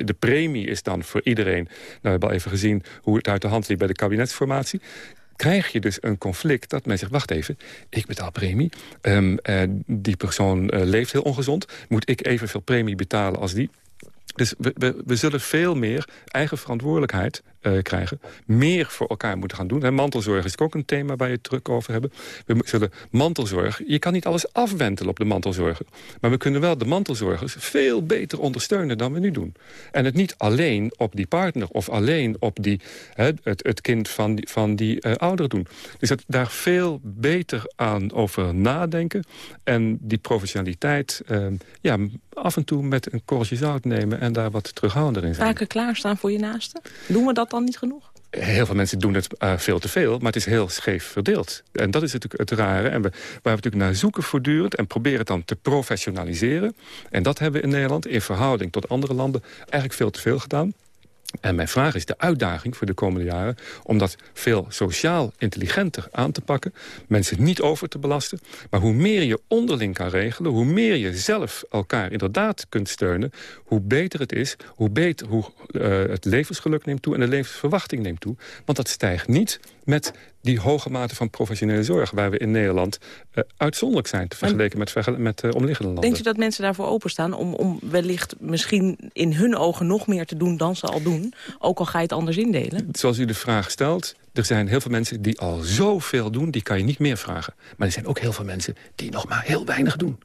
de premie is dan voor iedereen... Nou, we hebben al even gezien hoe het uit de hand liep bij de kabinetsformatie krijg je dus een conflict dat men zegt... wacht even, ik betaal premie. Ehm, eh, die persoon eh, leeft heel ongezond. Moet ik evenveel premie betalen als die? Dus we, we, we zullen veel meer eigen verantwoordelijkheid eh, krijgen. Meer voor elkaar moeten gaan doen. Mantelzorg is ook een thema waar je het druk over hebben. We zullen mantelzorg... Je kan niet alles afwentelen op de mantelzorger. Maar we kunnen wel de mantelzorgers veel beter ondersteunen dan we nu doen. En het niet alleen op die partner of alleen op die, het, het kind van die, van die eh, ouder doen. Dus dat daar veel beter aan over nadenken. En die professionaliteit eh, ja, af en toe met een korreltje zout nemen... en daar wat terughoudender in zijn. Vaker klaarstaan voor je naasten? Doen we dat dan niet genoeg? Heel veel mensen doen het eh, veel te veel, maar het is heel scheef verdeeld. En dat is natuurlijk het rare. En we, waar we natuurlijk naar zoeken voortdurend en proberen het dan te professionaliseren. En dat hebben we in Nederland in verhouding tot andere landen eigenlijk veel te veel gedaan. En mijn vraag is de uitdaging voor de komende jaren... om dat veel sociaal intelligenter aan te pakken. Mensen niet over te belasten. Maar hoe meer je onderling kan regelen... hoe meer je zelf elkaar inderdaad kunt steunen... hoe beter het is, hoe, beter, hoe eh, het levensgeluk neemt toe... en de levensverwachting neemt toe. Want dat stijgt niet met die hoge mate van professionele zorg... waar we in Nederland eh, uitzonderlijk zijn... te vergeleken met, vergel- met eh, omliggende landen. Denkt u dat mensen daarvoor openstaan om, om wellicht misschien in hun ogen nog meer te doen dan ze al doen? Ook al ga je het anders indelen? Zoals u de vraag stelt, er zijn heel veel mensen die al zoveel doen... die kan je niet meer vragen. Maar er zijn ook heel veel mensen die nog maar heel weinig doen.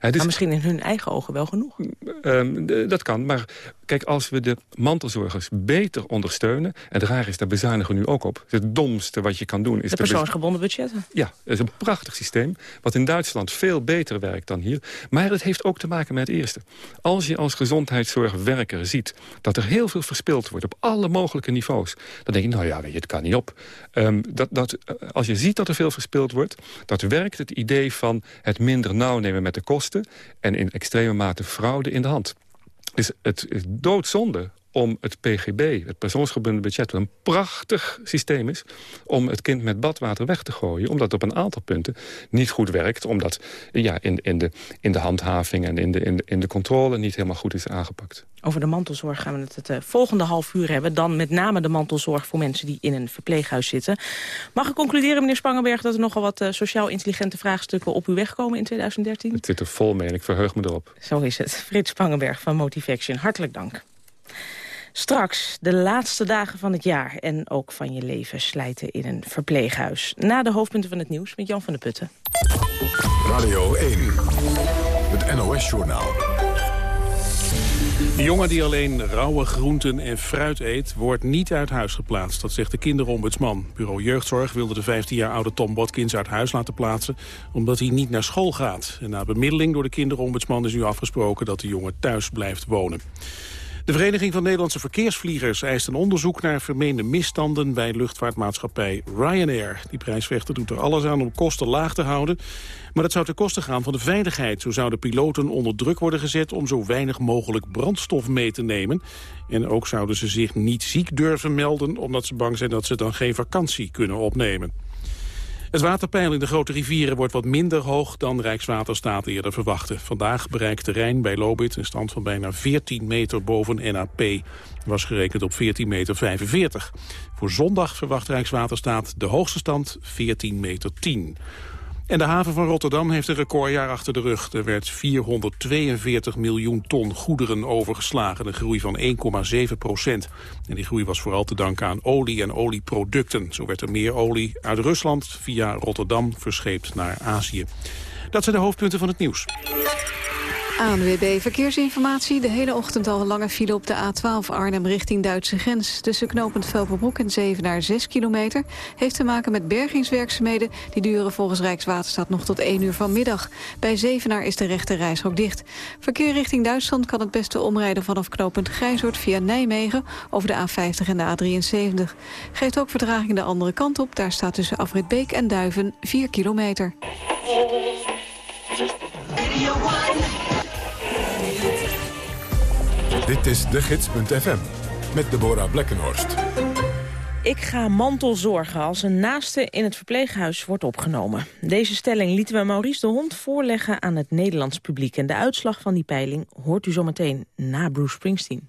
Dus, Maar misschien in hun eigen ogen wel genoeg. ehm, d- dat kan, maar Kijk, als we de mantelzorgers beter ondersteunen... en het raar is, daar bezuinigen we nu ook op. Het domste wat je kan doen is... De persoonsgebonden budgetten. Ja, dat is een prachtig systeem. Wat in Duitsland veel beter werkt dan hier. Maar het heeft ook te maken met het eerste. Als je als gezondheidszorgwerker ziet... dat er heel veel verspild wordt op alle mogelijke niveaus... dan denk je, nou ja, weet je, het kan niet op. Ehm, dat, dat, eh, als je ziet dat er veel verspild wordt... dat werkt het idee van het minder nauw nemen met de kosten... en in extreme mate fraude in de hand. Dus het is doodzonde om het PGB, het persoonsgebonden budget... wat een prachtig systeem is, om het kind met badwater weg te gooien. Omdat het op een aantal punten niet goed werkt. Omdat ja, in, in, de, in de handhaving en in de, in, de, in de controle niet helemaal goed is aangepakt. Over de mantelzorg gaan we het het eh, volgende half uur hebben. Dan met name de mantelzorg voor mensen die in een verpleeghuis zitten. Mag ik concluderen, meneer Spangenberg, dat er nogal wat eh, sociaal intelligente vraagstukken op u wegkomen in 2013? Het zit er vol mee en ik verheug me erop. Zo is het. Frits Spangenberg van Motivaction, hartelijk dank. Straks de laatste dagen van het jaar en ook van je leven slijten in een verpleeghuis. Na de hoofdpunten van het nieuws met Jan van der Putten. Radio 1, het NOS-journaal. De jongen die alleen rauwe groenten en fruit eet, wordt niet uit huis geplaatst. Dat zegt de kinderombudsman. Bureau Jeugdzorg wilde de 15 jaar oude Tom Watkins uit huis laten plaatsen... omdat hij niet naar school gaat. En na bemiddeling door de kinderombudsman is nu afgesproken... dat de jongen thuis blijft wonen. De Vereniging van Nederlandse Verkeersvliegers eist een onderzoek naar vermeende misstanden bij luchtvaartmaatschappij Ryanair. Die prijsvechter doet er alles aan om kosten laag te houden. Maar dat zou ten koste gaan van de veiligheid. Zo zouden piloten onder druk worden gezet om zo weinig mogelijk brandstof mee te nemen. En ook zouden ze zich niet ziek durven melden omdat ze bang zijn dat ze dan geen vakantie kunnen opnemen. Het waterpeil in de grote rivieren wordt wat minder hoog dan Rijkswaterstaat eerder verwachtte. Vandaag bereikt de Rijn bij Lobit een stand van bijna 14 meter boven NAP. Was gerekend op 14 meter 45. Voor zondag verwacht Rijkswaterstaat de hoogste stand 14 meter 10. En de haven van Rotterdam heeft een recordjaar achter de rug. Er werd 442 miljoen ton goederen overgeslagen, een groei van 1,7 procent. En die groei was vooral te danken aan olie en olieproducten. Zo werd er meer olie uit Rusland via Rotterdam verscheept naar Azië. Dat zijn de hoofdpunten van het nieuws. ANWB Verkeersinformatie. De hele ochtend al een lange file op de A12 Arnhem richting Duitse grens. Tussen knooppunt Velperbroek en Zevenaar 6 kilometer. Heeft te maken met bergingswerkzaamheden. Die duren volgens Rijkswaterstaat nog tot 1 uur vanmiddag. Bij Zevenaar is de rechte reishok dicht. Verkeer richting Duitsland kan het beste omrijden vanaf knooppunt Grijzoord via Nijmegen over de A50 en de A73. Geeft ook vertraging de andere kant op. Daar staat tussen Afrit Beek en Duiven 4 kilometer. Dit is de gids.fm met Deborah Blekkenhorst. Ik ga mantelzorgen als een naaste in het verpleeghuis wordt opgenomen. Deze stelling lieten we Maurice de Hond voorleggen aan het Nederlands publiek. En de uitslag van die peiling hoort u zometeen na Bruce Springsteen.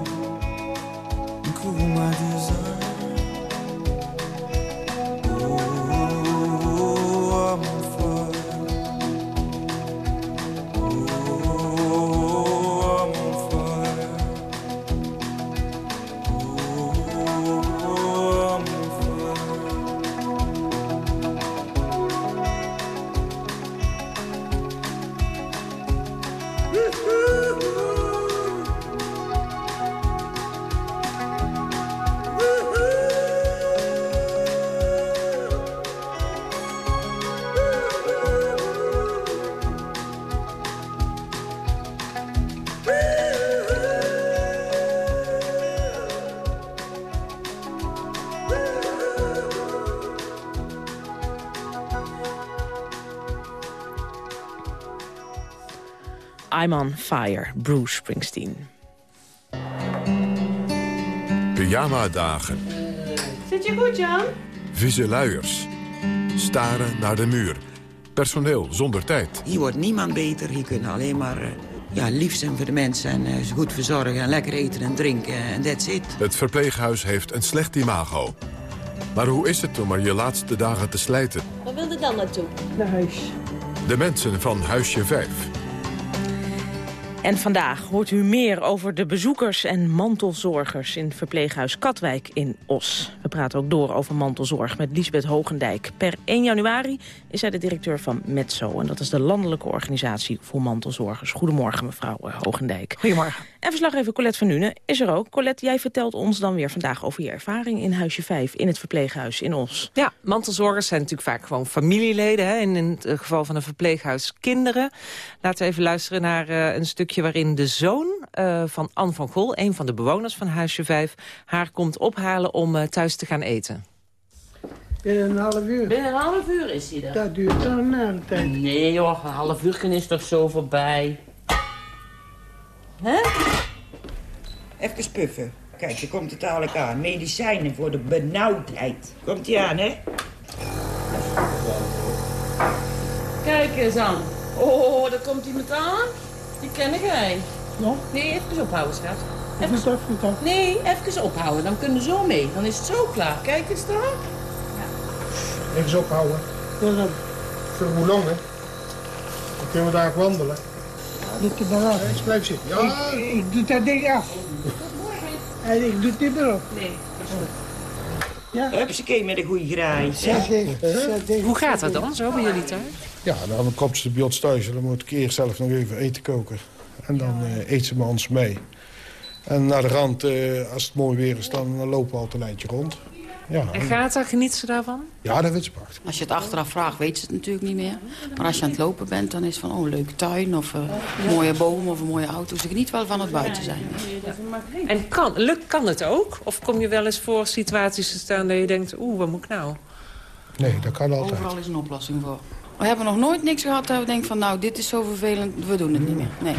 I'm on Fire, Bruce Springsteen. Pyjama-dagen. Zit je goed, Jan? Vieze luiers. Staren naar de muur. Personeel zonder tijd. Hier wordt niemand beter. Hier kunnen alleen maar eh, ja, lief zijn voor de mensen... en eh, ze goed verzorgen en lekker eten en drinken en that's it. Het verpleeghuis heeft een slecht imago. Maar hoe is het om er je laatste dagen te slijten? Waar wilde dan naartoe? Naar huis. De mensen van Huisje 5. En vandaag hoort u meer over de bezoekers en mantelzorgers in verpleeghuis Katwijk in Os. We praten ook door over mantelzorg met Liesbeth Hogendijk. Per 1 januari is zij de directeur van Metso. En dat is de landelijke organisatie voor mantelzorgers. Goedemorgen mevrouw eh, Hogendijk. Goedemorgen. En verslaggever Colette van Nuenen is er ook. Colette, jij vertelt ons dan weer vandaag over je ervaring in Huisje 5... in het verpleeghuis in Os. Ja, mantelzorgers zijn natuurlijk vaak gewoon familieleden. Hè? En in het eh, geval van een verpleeghuis kinderen. Laten we even luisteren naar uh, een stukje waarin de zoon uh, van Anne van Gol... een van de bewoners van Huisje 5, haar komt ophalen om uh, thuis te gaan eten. Binnen een half uur. Binnen een half uur is hij er. Dat duurt dan een hele tijd. Nee joh, een half uur is toch zo voorbij. Hè? Even puffen. Kijk, er komt het dadelijk aan. Medicijnen voor de benauwdheid. Komt die aan, hè? Kijk eens aan. Oh, daar komt iemand aan. Die ken ik jij. Nog? Nee, even ophouden, schat. Even, even, even. Nee, even ophouden. Dan kunnen we zo mee. Dan is het zo klaar. Kijk eens daar. Ja. Even ophouden. Ja, dan. Voor hoe lang, hè? Dan kunnen we daar ook wandelen. Doet het maar af. Eens blijf zitten. Ja. Ik, ik doe dat ding af. En ik doe het niet meer op. Nee, dat is goed. Ja. Hupsakee met een goede graai. Hoe gaat dat dan zo bij jullie thuis? Ja, dan komt ze bij ons thuis en dan moet ik eerst zelf nog even eten koken. En dan uh, eet ze met ons mee. En naar de rand, uh, als het mooi weer is, dan lopen we altijd een eindje rond. Ja, en gaat er, geniet ze daarvan? Ja, dat weet ze prachtig. Als je het achteraf vraagt, weet ze het natuurlijk niet meer. Maar als je aan het lopen bent, dan is het van, oh, een leuke tuin... of uh, een mooie boom of een mooie auto. Ze geniet wel van het buiten zijn. En kan, lukt, kan het ook? Of kom je wel eens voor situaties te staan dat je denkt... oeh, wat moet ik nou? Nee, dat kan altijd. Overal is een oplossing voor. We hebben nog nooit niks gehad dat we denken van... nou, dit is zo vervelend, we doen het niet meer. Nee.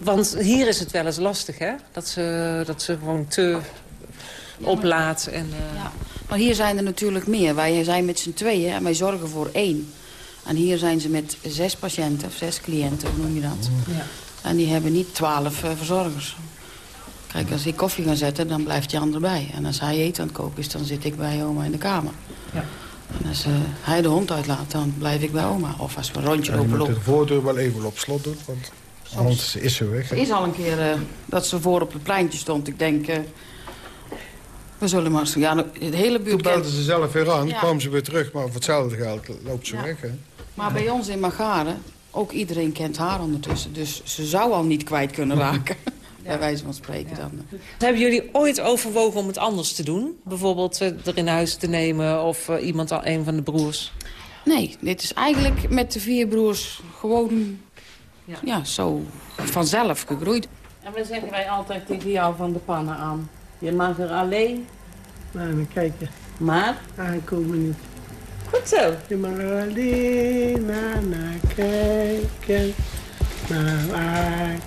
Want hier is het wel eens lastig, hè? Dat ze, dat ze gewoon te oplaat. En, uh... ja. Maar hier zijn er natuurlijk meer. Wij zijn met z'n tweeën en wij zorgen voor één. En hier zijn ze met zes patiënten, of zes cliënten, hoe noem je dat? Ja. En die hebben niet twaalf uh, verzorgers. Kijk, als ik koffie ga zetten, dan blijft die ander bij. En als hij eten aan het koken is, dan zit ik bij oma in de kamer. Ja. En als uh, hij de hond uitlaat, dan blijf ik bij oma. Of als we een rondje ja, lopen... Je moet de voordeur wel even op slot doen, want anders is ze weg. Er is al een keer uh, dat ze voor op het pleintje stond. Ik denk, uh, we zullen maar... Ja, het hele buurt... Toen belden ze zelf weer aan, ja. kwamen ze weer terug. Maar voor hetzelfde geld loopt ze ja. weg, hè? Maar bij ons in Magaren, ook iedereen kent haar ondertussen. Dus ze zou al niet kwijt kunnen [laughs] raken. Bij wijze van spreken dan. Hebben jullie ooit overwogen om het anders te doen? Bijvoorbeeld uh, er in huis te nemen of uh, iemand, al een van de broers? Nee, dit is eigenlijk met de vier broers gewoon ja. ja zo vanzelf gegroeid. En dan zeggen wij altijd tegen jou van de pannen aan. Je mag er alleen... Maar dan kijken. Maar? Aankomen niet. Goed zo. Je mag er alleen naar, naar kijken. Maar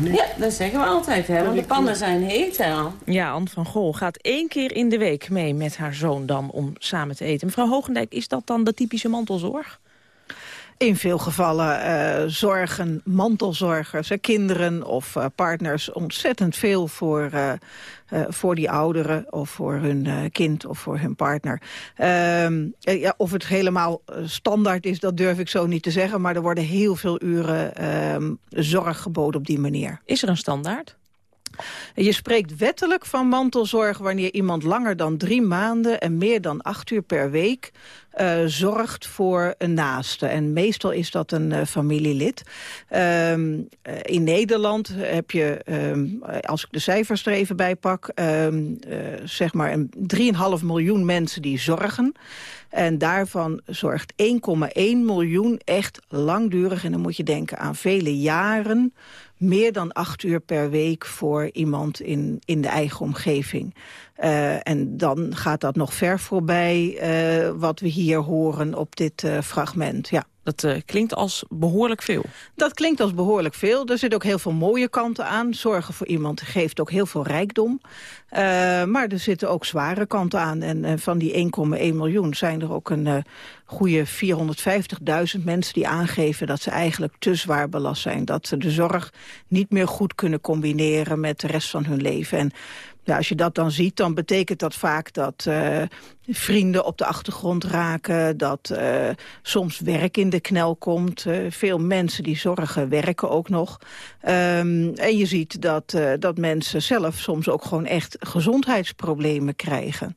niet. Ja, dat zeggen we altijd, hè? Want de pannen zijn heet, hè? Ja, Anne van Gol gaat één keer in de week mee met haar zoon dan om samen te eten. Mevrouw Hogendijk, is dat dan de typische mantelzorg? In veel gevallen uh, zorgen mantelzorgers, kinderen of uh, partners ontzettend veel voor, voor die ouderen of voor hun kind of voor hun partner. Ehm, ja, of het helemaal standaard is, dat durf ik zo niet te zeggen, maar er worden heel veel uren ehm, zorg geboden op die manier. Is er een standaard? Je spreekt wettelijk van mantelzorg wanneer iemand langer dan drie maanden en meer dan acht uur per week uh, zorgt voor een naaste. En meestal is dat een uh, familielid. Um, uh, in Nederland heb je, um, als ik de cijfers er even bij pak, um, zeg maar 3,5 miljoen mensen die zorgen. En daarvan zorgt 1,1 miljoen echt langdurig, en dan moet je denken aan vele jaren, meer dan acht uur per week voor iemand in, in de eigen omgeving. Uh, en dan gaat dat nog ver voorbij uh, wat we hier horen op dit uh, fragment. Ja, Dat eh, klinkt als behoorlijk veel. Dat klinkt als behoorlijk veel. Er zitten ook heel veel mooie kanten aan. Zorgen voor iemand geeft ook heel veel rijkdom. Eh, maar er zitten ook zware kanten aan. En eh, van die 1,1 miljoen zijn er ook een goede 450.000 mensen die aangeven dat ze eigenlijk te zwaar belast zijn. Dat ze de zorg niet meer goed kunnen combineren met de rest van hun leven. En ja, als je dat dan ziet, dan betekent dat vaak dat uh, vrienden op de achtergrond raken. Dat uh, soms werk in de knel komt. Uh, veel mensen die zorgen werken ook nog. Um, en je ziet dat, dat mensen zelf soms ook gewoon echt gezondheidsproblemen krijgen.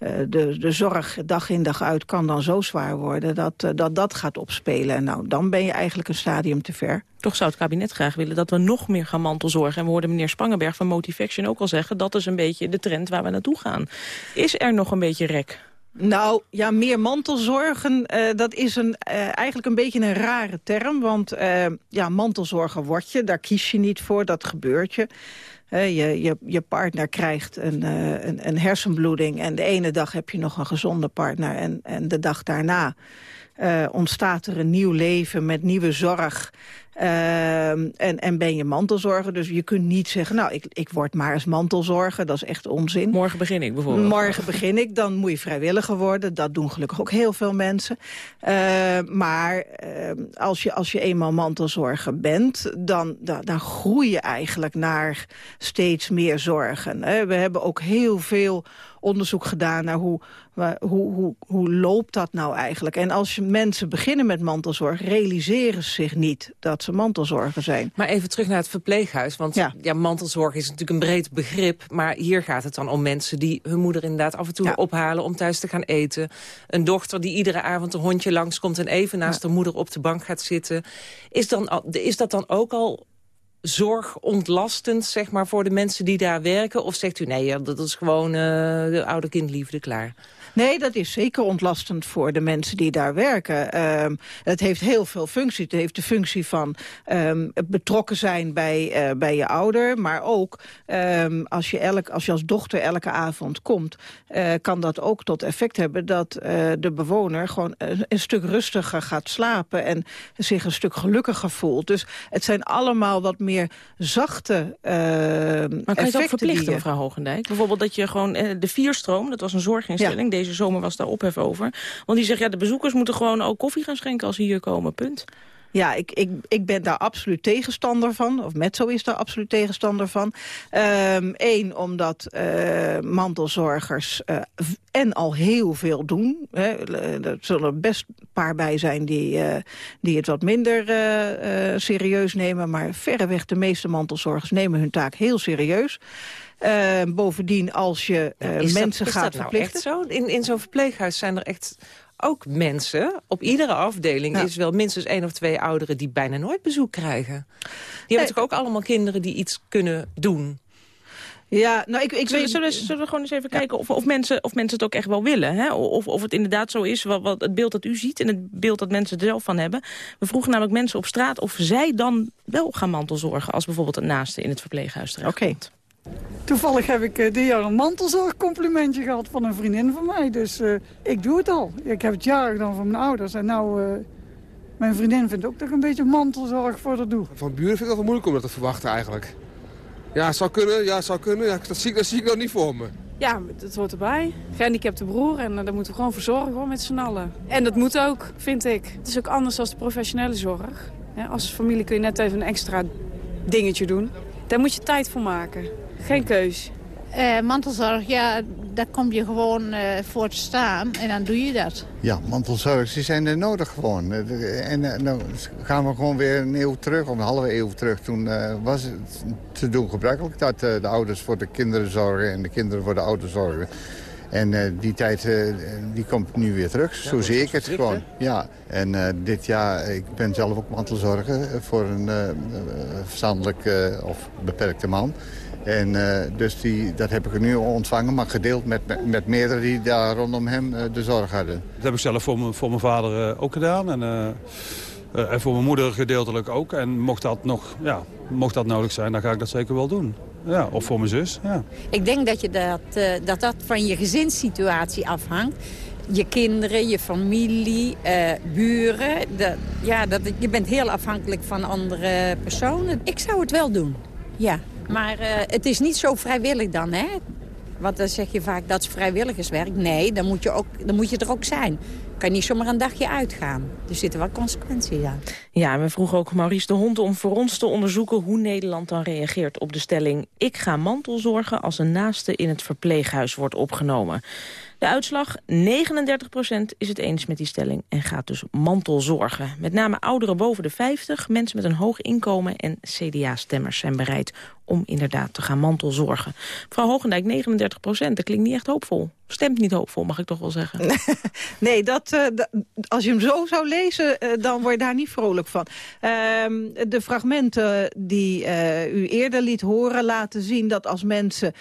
Uh, de, de zorg dag in dag uit kan dan zo zwaar worden dat, uh, dat dat gaat opspelen. En nou, dan ben je eigenlijk een stadium te ver. Toch zou het kabinet graag willen dat we nog meer gaan mantelzorgen. En we hoorden meneer Spangenberg van Motivaction ook al zeggen... dat is een beetje de trend waar we naartoe gaan. Is er nog een beetje rek? Nou, ja, meer mantelzorgen, uh, dat is een, uh, eigenlijk een beetje een rare term. Want uh, ja, mantelzorger word je, daar kies je niet voor, dat gebeurt je. Je, je, je partner krijgt een, uh, een, een hersenbloeding... en de ene dag heb je nog een gezonde partner... en, en de dag daarna uh, ontstaat er een nieuw leven met nieuwe zorg... Uh, en, en ben je mantelzorger. Dus je kunt niet zeggen, nou, ik, ik word maar eens mantelzorger. Dat is echt onzin. Morgen begin ik bijvoorbeeld. Morgen begin ik, dan moet je vrijwilliger worden. Dat doen gelukkig ook heel veel mensen. Uh, maar uh, als, je, als je eenmaal mantelzorger bent... Dan, dan, dan groei je eigenlijk naar steeds meer zorgen. We hebben ook heel veel onderzoek gedaan naar hoe, hoe, hoe, hoe loopt dat nou eigenlijk. En als mensen beginnen met mantelzorg, realiseren ze zich niet dat ze mantelzorger zijn. Maar even terug naar het verpleeghuis, want ja. ja mantelzorg is natuurlijk een breed begrip, maar hier gaat het dan om mensen die hun moeder inderdaad af en toe ja. ophalen om thuis te gaan eten. Een dochter die iedere avond een hondje langskomt en even naast ja. de moeder op de bank gaat zitten. Is, dan, is dat dan ook al zorgontlastend, zeg maar, voor de mensen die daar werken? Of zegt u, nee, dat is gewoon de oude kindliefde klaar? Nee, dat is zeker ontlastend voor de mensen die daar werken. Um, het heeft heel veel functies. Het heeft de functie van um, betrokken zijn bij, uh, bij je ouder. Maar ook um, als, je elk, als je als dochter elke avond komt... Uh, kan dat ook tot effect hebben dat uh, de bewoner... gewoon een, een, stuk rustiger gaat slapen... en zich een stuk gelukkiger voelt. Dus het zijn allemaal wat meer zachte Maar kan je ook verplichten, je... mevrouw Hoogendijk? Bijvoorbeeld dat je gewoon de vierstroom... dat was een zorginstelling... Ja deze zomer was daar ophef over. Want die zegt, ja, de bezoekers moeten gewoon ook koffie gaan schenken als ze hier komen, punt. Ja, ik, ik, ik ben daar absoluut tegenstander van. Of Metzo is daar absoluut tegenstander van. Eén, um, omdat uh, mantelzorgers uh, en al heel veel doen. Hè. Er zullen best een paar bij zijn die, uh, die het wat minder serieus nemen. Maar verreweg de meeste mantelzorgers nemen hun taak heel serieus. Uh, bovendien, als je ja, mensen dat, gaat verplichten... Nou zo? In, in zo'n verpleeghuis zijn er echt ook mensen. Op iedere afdeling ja. is wel minstens één of twee ouderen... die bijna nooit bezoek krijgen. Die nee. hebben natuurlijk ook allemaal kinderen die iets kunnen doen. Ja, nou, ik, ik zullen, weet... zullen, zullen we gewoon eens even ja. kijken of, of, mensen, of mensen het ook echt wel willen? Hè? Of, of het inderdaad zo is, wat, wat, het beeld dat u ziet... en het beeld dat mensen er zelf van hebben. We vroegen namelijk mensen op straat of zij dan wel gaan mantelzorgen... als bijvoorbeeld een naaste in het verpleeghuis terecht Oké. Okay. Toevallig heb ik uh, dit jaar een mantelzorgcomplimentje gehad van een vriendin van mij. Dus uh, ik doe het al. Ik heb het jaren gedaan van mijn ouders. En nou, uh, mijn vriendin vindt ook dat ik een beetje mantelzorg voor dat doe. Van buren vind ik het wel moeilijk om dat te verwachten eigenlijk. Ja, zou kunnen. Ja, zou kunnen. Ja, dat, zie ik, dat zie ik nog niet voor me. Ja, het hoort erbij. Gehandicapte broer en daar moeten we gewoon voor zorgen hoor, met z'n allen. En dat moet ook, vind ik. Het is ook anders dan de professionele zorg. Ja, als familie kun je net even een extra dingetje doen. Daar moet je tijd voor maken. Geen keus. Uh, mantelzorg, ja, daar kom je gewoon uh, voor te staan en dan doe je dat. Ja, mantelzorg, die zijn er nodig gewoon. En uh, nou gaan we gewoon weer een eeuw terug, of een halve eeuw terug. Toen was het te doen gebruikelijk dat de ouders voor de kinderen zorgen en de kinderen voor de ouders zorgen. En uh, die tijd uh, die komt nu weer terug. Ja, Zo zie ik het gewoon. Hè? Ja. En uh, dit jaar, ik ben zelf ook mantelzorger voor een verstandelijk of beperkte man. En dus die, dat heb ik er nu ontvangen, maar gedeeld met, met, met meerdere die daar rondom hem de zorg hadden. Dat heb ik zelf voor, mijn, voor mijn vader ook gedaan. En, en voor mijn moeder gedeeltelijk ook. En mocht dat, nog, ja, mocht dat nodig zijn, dan ga ik dat zeker wel doen. Ja, of voor mijn zus, ja. Ik denk dat, je dat, uh, dat dat van je gezinssituatie afhangt. je kinderen, je familie, eh, buren. Dat, ja, dat, je bent heel afhankelijk van andere personen. Ik zou het wel doen, ja. Maar eh, het is niet zo vrijwillig dan, hè? Want dan zeg je vaak dat is vrijwilligerswerk. Nee, dan moet je, ook, dan moet je er ook zijn. kan niet zomaar een dagje uitgaan. Er zitten wel consequenties aan. Ja, we vroegen ook Maurice de Hond om voor ons te onderzoeken... hoe Nederland dan reageert op de stelling... ik ga mantelzorgen als een naaste in het verpleeghuis wordt opgenomen. De uitslag, 39% is het eens met die stelling en gaat dus mantelzorgen. Met name ouderen boven de 50, mensen met een hoog inkomen en CDA-stemmers zijn bereid om inderdaad te gaan mantelzorgen. Mevrouw Hogendijk, 39% dat klinkt niet echt hoopvol. Stemt niet hoopvol, mag ik toch wel zeggen. [laughs] Nee, dat, eh, als je hem zo zou lezen, eh, dan word je daar niet vrolijk van. Ehm, de fragmenten die eh, u eerder liet horen laten zien dat als mensen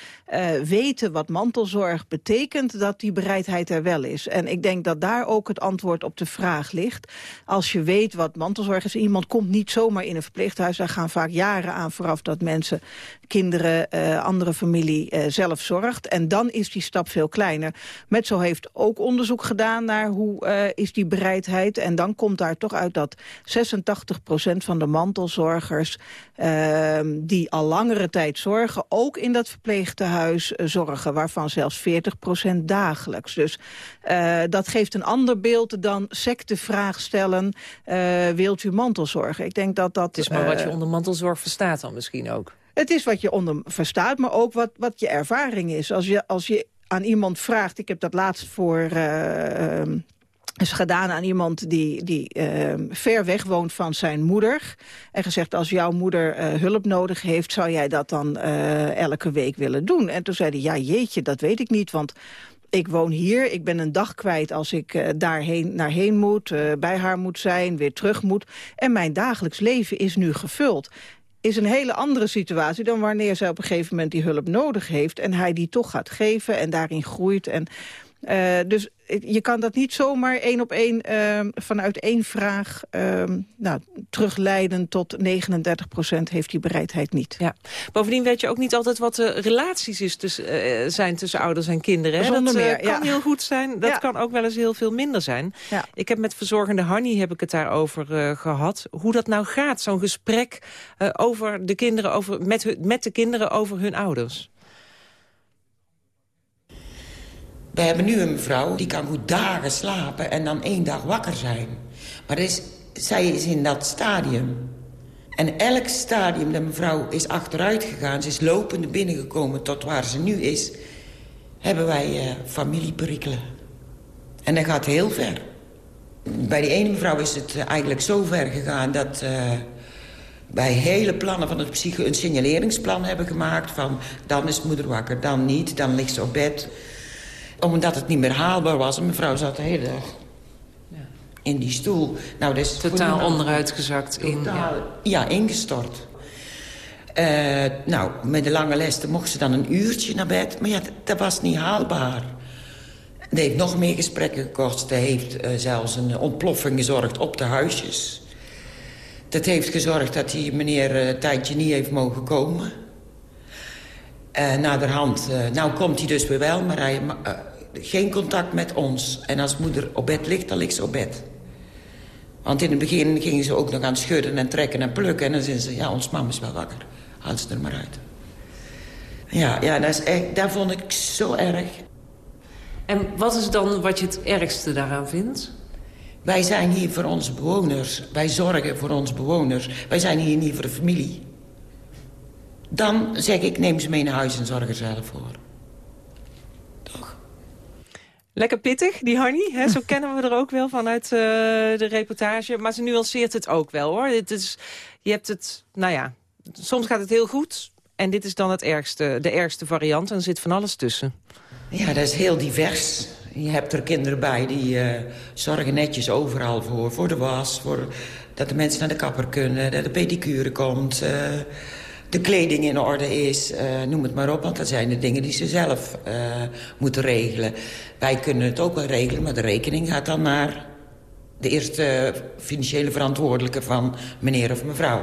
weten wat mantelzorg betekent, dat die bereidheid er wel is. En ik denk dat daar ook het antwoord op de vraag ligt. Als je weet wat mantelzorg is, iemand komt niet zomaar in een verpleeghuis, daar gaan vaak jaren aan vooraf dat mensen, kinderen, eh, andere familie eh, zelf zorgt. En dan is die stap veel kleiner. Metso heeft ook onderzoek gedaan naar hoe eh, is die bereidheid. En dan komt daar toch uit dat 86% van de mantelzorgers... ehm, die al langere tijd zorgen, ook in dat verpleegtehuis eh, zorgen. Waarvan zelfs 40% dagelijks. Dus dat geeft een ander beeld dan secte vraag stellen... wilt u mantelzorgen? Ik denk dat dat... Het is maar wat je onder mantelzorg verstaat dan misschien ook. Het is wat je onder verstaat, maar ook wat, wat je ervaring is. Als je, als je aan iemand vraagt... Ik heb dat laatst voor... eh, ehm, is gedaan aan iemand die, die ehm, ver weg woont van zijn moeder. En gezegd, als jouw moeder eh, hulp nodig heeft... zou jij dat dan eh, elke week willen doen? En toen zei hij, ja jeetje, dat weet ik niet, want... Ik woon hier, ik ben een dag kwijt als ik daarheen naar heen moet, bij haar moet zijn, weer terug moet. En mijn dagelijks leven is nu gevuld is een hele andere situatie dan wanneer zij op een gegeven moment die hulp nodig heeft... en hij die toch gaat geven en daarin groeit. En, dus je kan dat niet zomaar één op één eh, vanuit één vraag eh, nou, terugleiden tot 39% heeft die bereidheid niet. Ja. Bovendien weet je ook niet altijd wat de relaties is tussen, eh, zijn tussen ouders en kinderen. Hè? Dat eh, meer, kan ja. heel goed zijn, dat Ja. kan ook wel eens heel veel minder zijn. Ik heb met verzorgende Hanny heb ik het daarover eh, gehad. Hoe dat nou gaat, zo'n gesprek eh, over de kinderen, over, met, met de kinderen over hun ouders. We hebben nu een mevrouw die kan goed dagen slapen en dan één dag wakker zijn. Maar is, zij is in dat stadium. En elk stadium dat mevrouw is achteruit gegaan... ze is lopende binnengekomen tot waar ze nu is... hebben wij eh, familieperikelen. En dat gaat heel ver. Bij die ene mevrouw is het eh, eigenlijk zo ver gegaan... dat eh, wij hele plannen van het psycho een signaleringsplan hebben gemaakt... van dan is moeder wakker, dan niet, dan ligt ze op bed omdat het niet meer haalbaar was. En mevrouw zat de hele dag in die stoel. Nou, dat is Totaal onderuitgezakt. In, Totaal, ja. ingestort. Eh, nou, met de lange lessen mocht ze dan een uurtje naar bed. Maar ja, dat, dat was niet haalbaar. Dat heeft nog meer gesprekken gekost. Dat heeft eh, zelfs een ontploffing gezorgd op de huisjes. Dat heeft gezorgd dat die meneer een tijdje niet heeft mogen komen. Eh naderhand, nou komt hij dus weer wel, maar hij geen contact met ons. En als moeder op bed ligt, dan ligt ze op bed. Want in het begin gingen ze ook nog aan schudden en trekken en plukken. En dan zeiden ze, ja, ons mam is wel wakker. Haal ze er maar uit. Ja, ja dat, is echt, dat vond ik zo erg. En wat is dan wat je het ergste daaraan vindt? Wij zijn hier voor onze bewoners. Wij zorgen voor onze bewoners. Wij zijn hier niet voor de familie. Dan zeg ik, neem ze mee naar huis en zorg er zelf voor. Lekker pittig, die Hanny. Hè? Zo [laughs] kennen we er ook wel vanuit eh, de reportage. Maar ze nuanceert het ook wel, hoor. Het is, je hebt het, nou ja, soms gaat het heel goed. En dit is dan het ergste, de ergste variant. En er zit van alles tussen. Ja, dat is heel divers. Je hebt er kinderen bij die eh, zorgen netjes overal voor. Voor de was, voor dat de mensen naar de kapper kunnen, dat de pedicure komt... eh, de kleding in orde is, eh, noem het maar op. Want dat zijn de dingen die ze zelf eh, moeten regelen. Wij kunnen het ook wel regelen, maar de rekening gaat dan naar... de eerste financiële verantwoordelijke van meneer of mevrouw.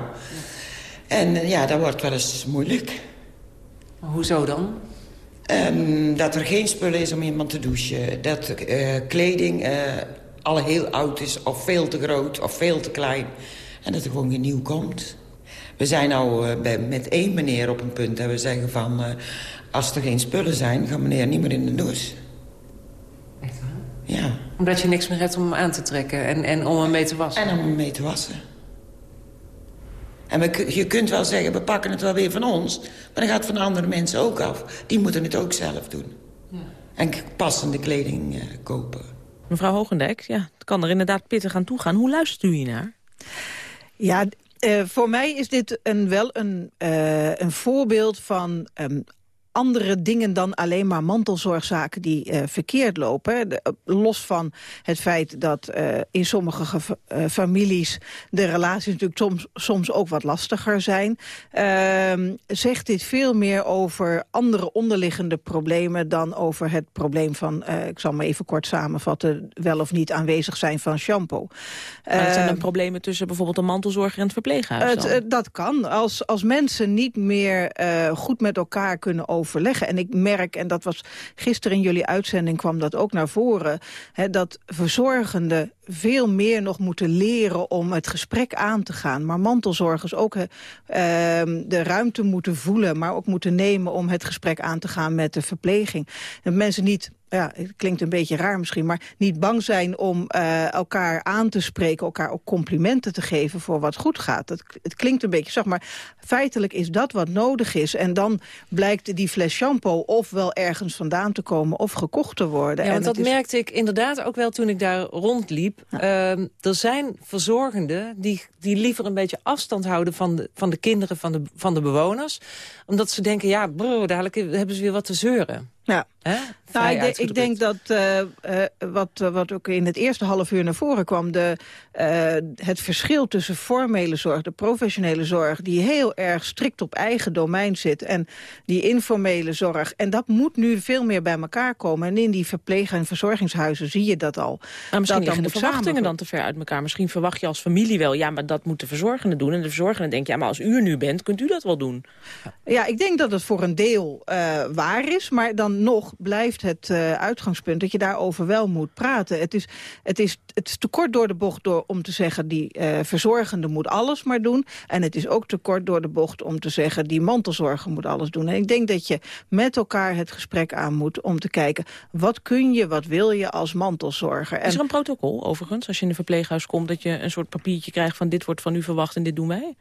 En eh, ja, dat wordt wel eens moeilijk. Maar hoezo dan? Um, dat er geen spullen is om iemand te douchen. Dat uh, kleding uh, al heel oud is, of veel te groot, of veel te klein. En dat er gewoon geen nieuw komt. We zijn nou bij, met één meneer op een punt dat we zeggen van... als er geen spullen zijn, gaat meneer niet meer in de douche. Echt waar? Ja. Omdat je niks meer hebt om hem aan te trekken en, en om hem mee te wassen? En om hem mee te wassen. En we, je kunt wel zeggen, we pakken het wel weer van ons... maar dan gaat het van andere mensen ook af. Die moeten het ook zelf doen. Ja. En passende kleding uh, kopen. Mevrouw Hogendijk, ja, het kan er inderdaad pittig aan toe gaan. Hoe luistert u hier naar? Ja, uh, voor mij is dit een, wel een, uh, een voorbeeld van um, andere dingen dan alleen maar mantelzorgzaken die uh, verkeerd lopen. De, los van het feit dat uh, in sommige uh, families de relaties natuurlijk soms, soms ook wat lastiger zijn. Ehm, zegt dit veel meer over andere onderliggende problemen dan over het probleem van, ik zal maar even kort samenvatten, wel of niet aanwezig zijn van shampoo. Maar dat zijn dan problemen tussen bijvoorbeeld de mantelzorger en het verpleeghuis? Het, dat kan. Als, als mensen niet meer goed met elkaar kunnen over overleggen. En ik merk, en dat was gisteren in jullie uitzending kwam dat ook naar voren... Hè, dat verzorgenden veel meer nog moeten leren om het gesprek aan te gaan. Maar mantelzorgers ook uh, de ruimte moeten voelen... maar ook moeten nemen om het gesprek aan te gaan met de verpleging. Dat mensen niet ja, het klinkt een beetje raar misschien, maar niet bang zijn om uh, elkaar aan te spreken, elkaar ook complimenten te geven voor wat goed gaat. Het, het klinkt een beetje, zeg maar, feitelijk is dat wat nodig is. En dan blijkt die fles shampoo of wel ergens vandaan te komen of gekocht te worden. Ja, want dat merkte ik inderdaad ook wel toen ik daar rondliep. Ja. Uh, er zijn verzorgenden die, die liever een beetje afstand houden van de, van de kinderen van de, van de bewoners. Omdat ze denken, ja, bro, dadelijk hebben ze weer wat te zeuren. Ja. Nou, ik, denk, ik, denk dat uh, uh, wat, uh, wat ook in het eerste half uur naar voren kwam... De, het verschil tussen formele zorg, de professionele zorg... die heel erg strikt op eigen domein zit... en die informele zorg. En dat moet nu veel meer bij elkaar komen. En in die verpleeg- en verzorgingshuizen zie je dat al. Maar misschien liggen de verwachtingen dan te ver uit elkaar. Misschien verwacht je als familie wel... ja, maar dat moet de verzorgende doen. En de verzorgende denkt, ja, maar als u er nu bent... kunt u dat wel doen. Ja, ik denk dat het voor een deel waar is... maar dan nog blijft het uh, uitgangspunt dat je daarover wel moet praten. Het is, het is, het is te kort door de bocht door, om te zeggen... die uh, verzorgende moet alles maar doen. En het is ook te kort door de bocht om te zeggen... die mantelzorger moet alles doen. En ik denk dat je met elkaar het gesprek aan moet om te kijken... wat kun je, wat wil je als mantelzorger. En... Is er een protocol overigens, als je in een verpleeghuis komt... dat je een soort papiertje krijgt van dit wordt van u verwacht en dit doen wij?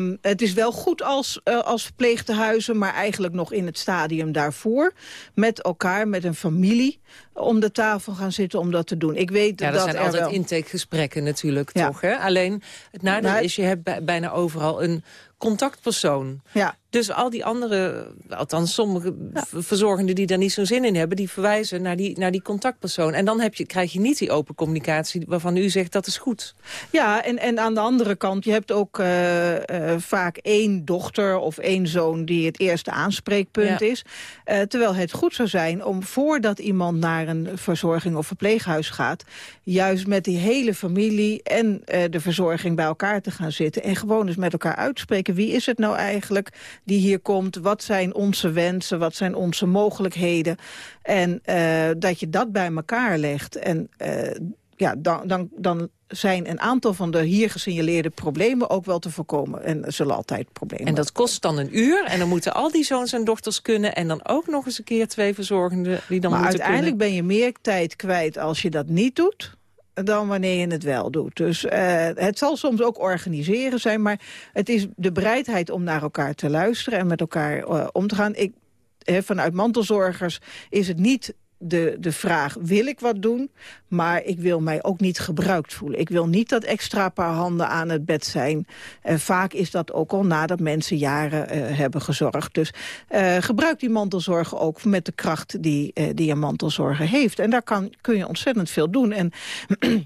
Uh, het is wel goed als, uh, als verpleegtehuizen... maar eigenlijk nog in het stadium daarvoor... met elkaar, met een familie, om de tafel gaan zitten om dat te doen. Ik weet ja, dat zijn er altijd wel... intakegesprekken natuurlijk, ja. toch? Hè? Alleen, het nadeel is, je hebt bijna overal een contactpersoon. Ja. Dus al die andere, althans sommige ja. verzorgenden die daar niet zo'n zin in hebben... die verwijzen naar die, naar die contactpersoon. En dan heb je, krijg je niet die open communicatie waarvan u zegt dat is goed. Ja, en, en aan de andere kant, je hebt ook uh, uh, vaak één dochter of één zoon... die het eerste aanspreekpunt ja. is. Uh, terwijl het goed zou zijn om voordat iemand naar een verzorging of verpleeghuis gaat... juist met die hele familie en de verzorging bij elkaar te gaan zitten... en gewoon eens met elkaar uitspreken. Wie is het nou eigenlijk die hier komt. Wat zijn onze wensen, wat zijn onze mogelijkheden. En uh, dat je dat bij elkaar legt. En uh, ja, dan, dan, dan zijn een aantal van de hier gesignaleerde problemen ook wel te voorkomen. En er zullen altijd problemen En dat kost dan een uur. En dan moeten al die zoons en dochters kunnen. En dan ook nog eens een keer twee verzorgenden die dan maar moeten uiteindelijk kunnen. ben je meer tijd kwijt als je dat niet doet dan wanneer je het wel doet. Dus uh, het zal soms ook organiseren zijn, maar het is de bereidheid om naar elkaar te luisteren en met elkaar uh, om te gaan. Ik, he, vanuit mantelzorgers is het niet de, de vraag, wil ik wat doen? Maar ik wil mij ook niet gebruikt voelen. Ik wil niet dat extra paar handen aan het bed zijn. En vaak is dat ook al nadat mensen jaren uh, hebben gezorgd. Dus uh, gebruik die mantelzorg ook met de kracht die, uh, die een mantelzorger heeft. En daar kan, kun je ontzettend veel doen. En [clears throat]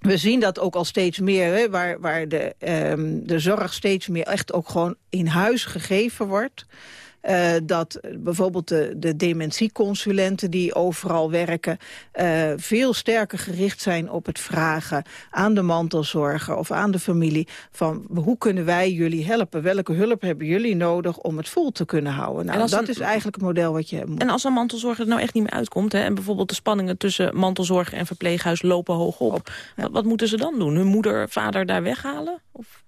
we zien dat ook al steeds meer, hè, waar, waar de, um, de zorg steeds meer echt ook gewoon in huis gegeven wordt. Uh, dat bijvoorbeeld de, de dementieconsulenten die overal werken... Uh, veel sterker gericht zijn op het vragen aan de mantelzorger of aan de familie... van hoe kunnen wij jullie helpen? Welke hulp hebben jullie nodig om het vol te kunnen houden? Nou, dat is eigenlijk het model wat je moet. En als een mantelzorger er nou echt niet meer uitkomt... Hè, en bijvoorbeeld de spanningen tussen mantelzorger en verpleeghuis lopen hoog op... wat, wat moeten ze dan doen? Hun moeder, vader daar weghalen? Of?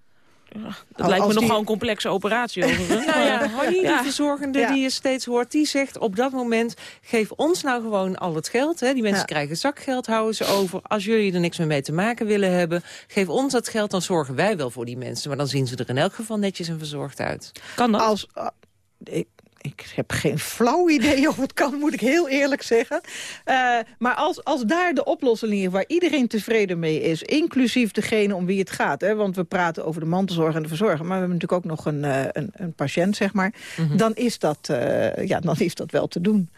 Het lijkt me nogal een complexe operatie. [laughs] Overigens. nou ja, Hanny, de verzorgende die je steeds hoort, die zegt op dat moment... geef ons nou gewoon al het geld. Hè. Die mensen krijgen zakgeld, houden ze over. Als jullie er niks meer mee te maken willen hebben... geef ons dat geld, dan zorgen wij wel voor die mensen. Maar dan zien ze er in elk geval netjes en verzorgd uit. Kan dat? Als, uh, ik, ik heb geen flauw idee [laughs] of het kan, moet ik heel eerlijk zeggen. Uh, maar als, als daar de oplossing ligt waar iedereen tevreden mee is... inclusief degene om wie het gaat... Hè, want we praten over de mantelzorg en de verzorger... maar we hebben natuurlijk ook nog een, uh, een, een, patiënt, zeg maar... Mm -hmm. dan, is dat, uh, ja, dan is dat wel te doen.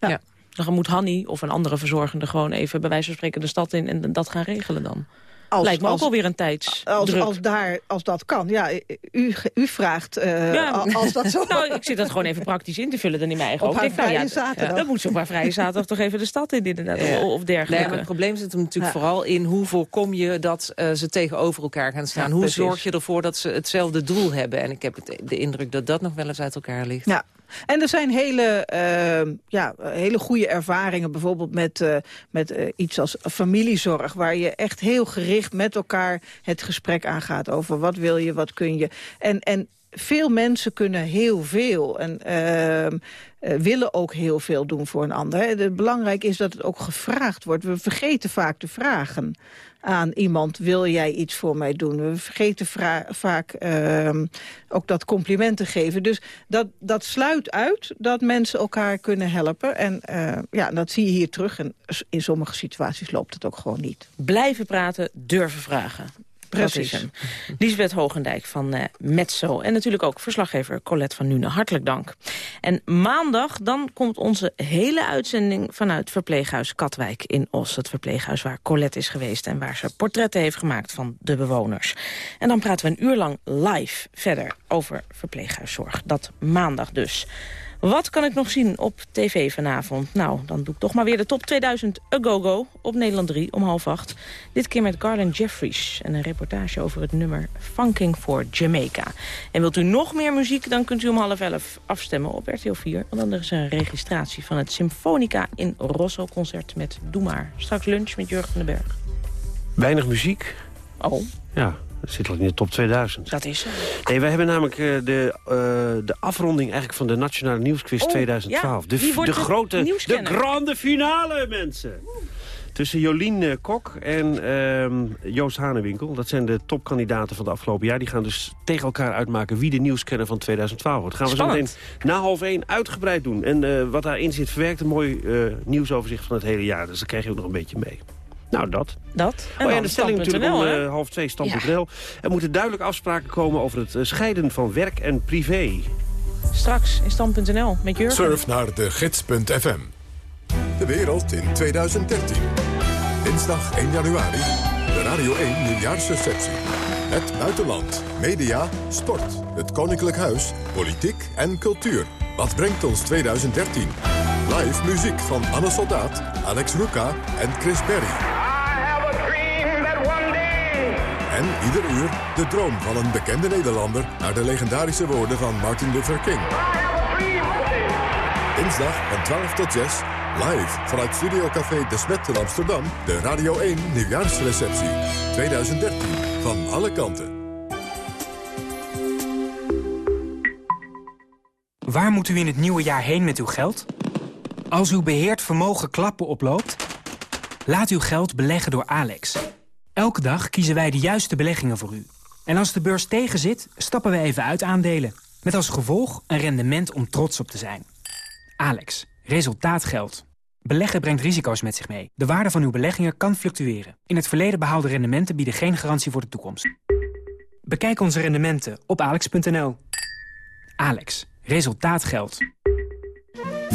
Ja. ja. Dan moet Hanny of een andere verzorgende gewoon even... bij wijze van spreken de stad in en dat gaan regelen dan. Als, Lijkt me als, ook alweer een tijdsdruk. Als, als, daar, als dat kan. Ja, u, u vraagt uh, ja. als dat zo... [laughs] nou, [laughs] ik zit dat gewoon even praktisch in te vullen dan in mijn eigen hoofd. Op nou, ja, zaterdag. Dan moet ze op haar vrije zaterdag toch even de stad in inderdaad. Ja. Of dergelijke. Nee, maar het probleem zit hem natuurlijk vooral in... hoe voorkom je dat uh, ze tegenover elkaar gaan staan? hoe precies. zorg je ervoor dat ze hetzelfde doel hebben? En ik heb het, de indruk dat dat nog wel eens uit elkaar ligt. Ja, en er zijn hele, uh, ja, hele goede ervaringen, bijvoorbeeld met, uh, met uh, iets als familiezorg... waar je echt heel gericht met elkaar het gesprek aangaat over wat wil je, wat kun je. En, en veel mensen kunnen heel veel en uh, willen ook heel veel doen voor een ander. Het belangrijk is dat het ook gevraagd wordt. We vergeten vaak te vragen aan iemand, wil jij iets voor mij doen? We vergeten vaak uh, ook dat complimenten geven. Dus dat, dat sluit uit dat mensen elkaar kunnen helpen. En uh, ja, dat zie je hier terug. En in sommige situaties loopt het ook gewoon niet. Blijven praten, durven vragen. Precies. Lisbeth Hogendijk van uh, Metso. En natuurlijk ook verslaggever Colette van Nune. Hartelijk dank. En maandag dan komt onze hele uitzending vanuit verpleeghuis Katwijk in Os. Het verpleeghuis waar Colette is geweest en waar ze portretten heeft gemaakt van de bewoners. En dan praten we een uur lang live verder over verpleeghuiszorg. Dat maandag dus. Wat kan ik nog zien op tv vanavond? Nou, dan doe ik toch maar weer de top 2000 A Go Go op Nederland 3 om half acht. Dit keer met Garland Jeffries en een reportage over het nummer Funking for Jamaica. En wilt u nog meer muziek, dan kunt u om half elf afstemmen op RTL 4. Want dan is er een registratie van het Symfonica in Rosso concert met Doe Maar. Straks lunch met Jurgen van den Berg. Weinig muziek. Oh. Ja, dat zit al in de top 2000. Dat is zo. Nee, wij hebben namelijk uh, de, uh, de afronding eigenlijk van de Nationale Nieuwsquiz oh, 2012. Ja, de, de grote, de grande finale, mensen. Tussen Jolien uh, Kok en uh, Joost Hanewinkel. Dat zijn de topkandidaten van de afgelopen jaar. Die gaan dus tegen elkaar uitmaken wie de nieuwskenner van 2012 wordt. Gaan we Spannend. zo meteen na half één uitgebreid doen. En uh, wat daarin zit verwerkt een mooi nieuwsoverzicht van het hele jaar. Dus daar krijg je ook nog een beetje mee. Nou, dat. Dat. En, oh, ja, de stelling natuurlijk om uh, half twee stand.nl. Ja. Er moeten duidelijk afspraken komen over het uh, scheiden van werk en privé. Straks in stand.nl met Jurgen. Surf naar de gids.fm. De wereld in 2013. Dinsdag 1 januari. De Radio 1 nieuwjaarsreceptie. Het buitenland, media, sport, het koninklijk huis, politiek en cultuur. Wat brengt ons 2013? Live muziek van Anne Soldaat, Alex Ruka en Chris Berry. Ieder uur de droom van een bekende Nederlander... naar de legendarische woorden van Martin Luther King. Dinsdag van 12 tot 6, live vanuit Studiocafé De Smet in Amsterdam... de Radio 1 Nieuwjaarsreceptie 2013. Van alle kanten. Waar moet u in het nieuwe jaar heen met uw geld? Als uw beheerd vermogen klappen oploopt... laat uw geld beleggen door Alex... Elke dag kiezen wij de juiste beleggingen voor u. En als de beurs tegenzit, stappen we even uit aandelen. Met als gevolg een rendement om trots op te zijn. Alex, resultaat geldt. Beleggen brengt risico's met zich mee. De waarde van uw beleggingen kan fluctueren. In het verleden behaalde rendementen bieden geen garantie voor de toekomst. Bekijk onze rendementen op alex.nl. Alex, resultaat geldt.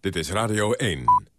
Dit is Radio 1.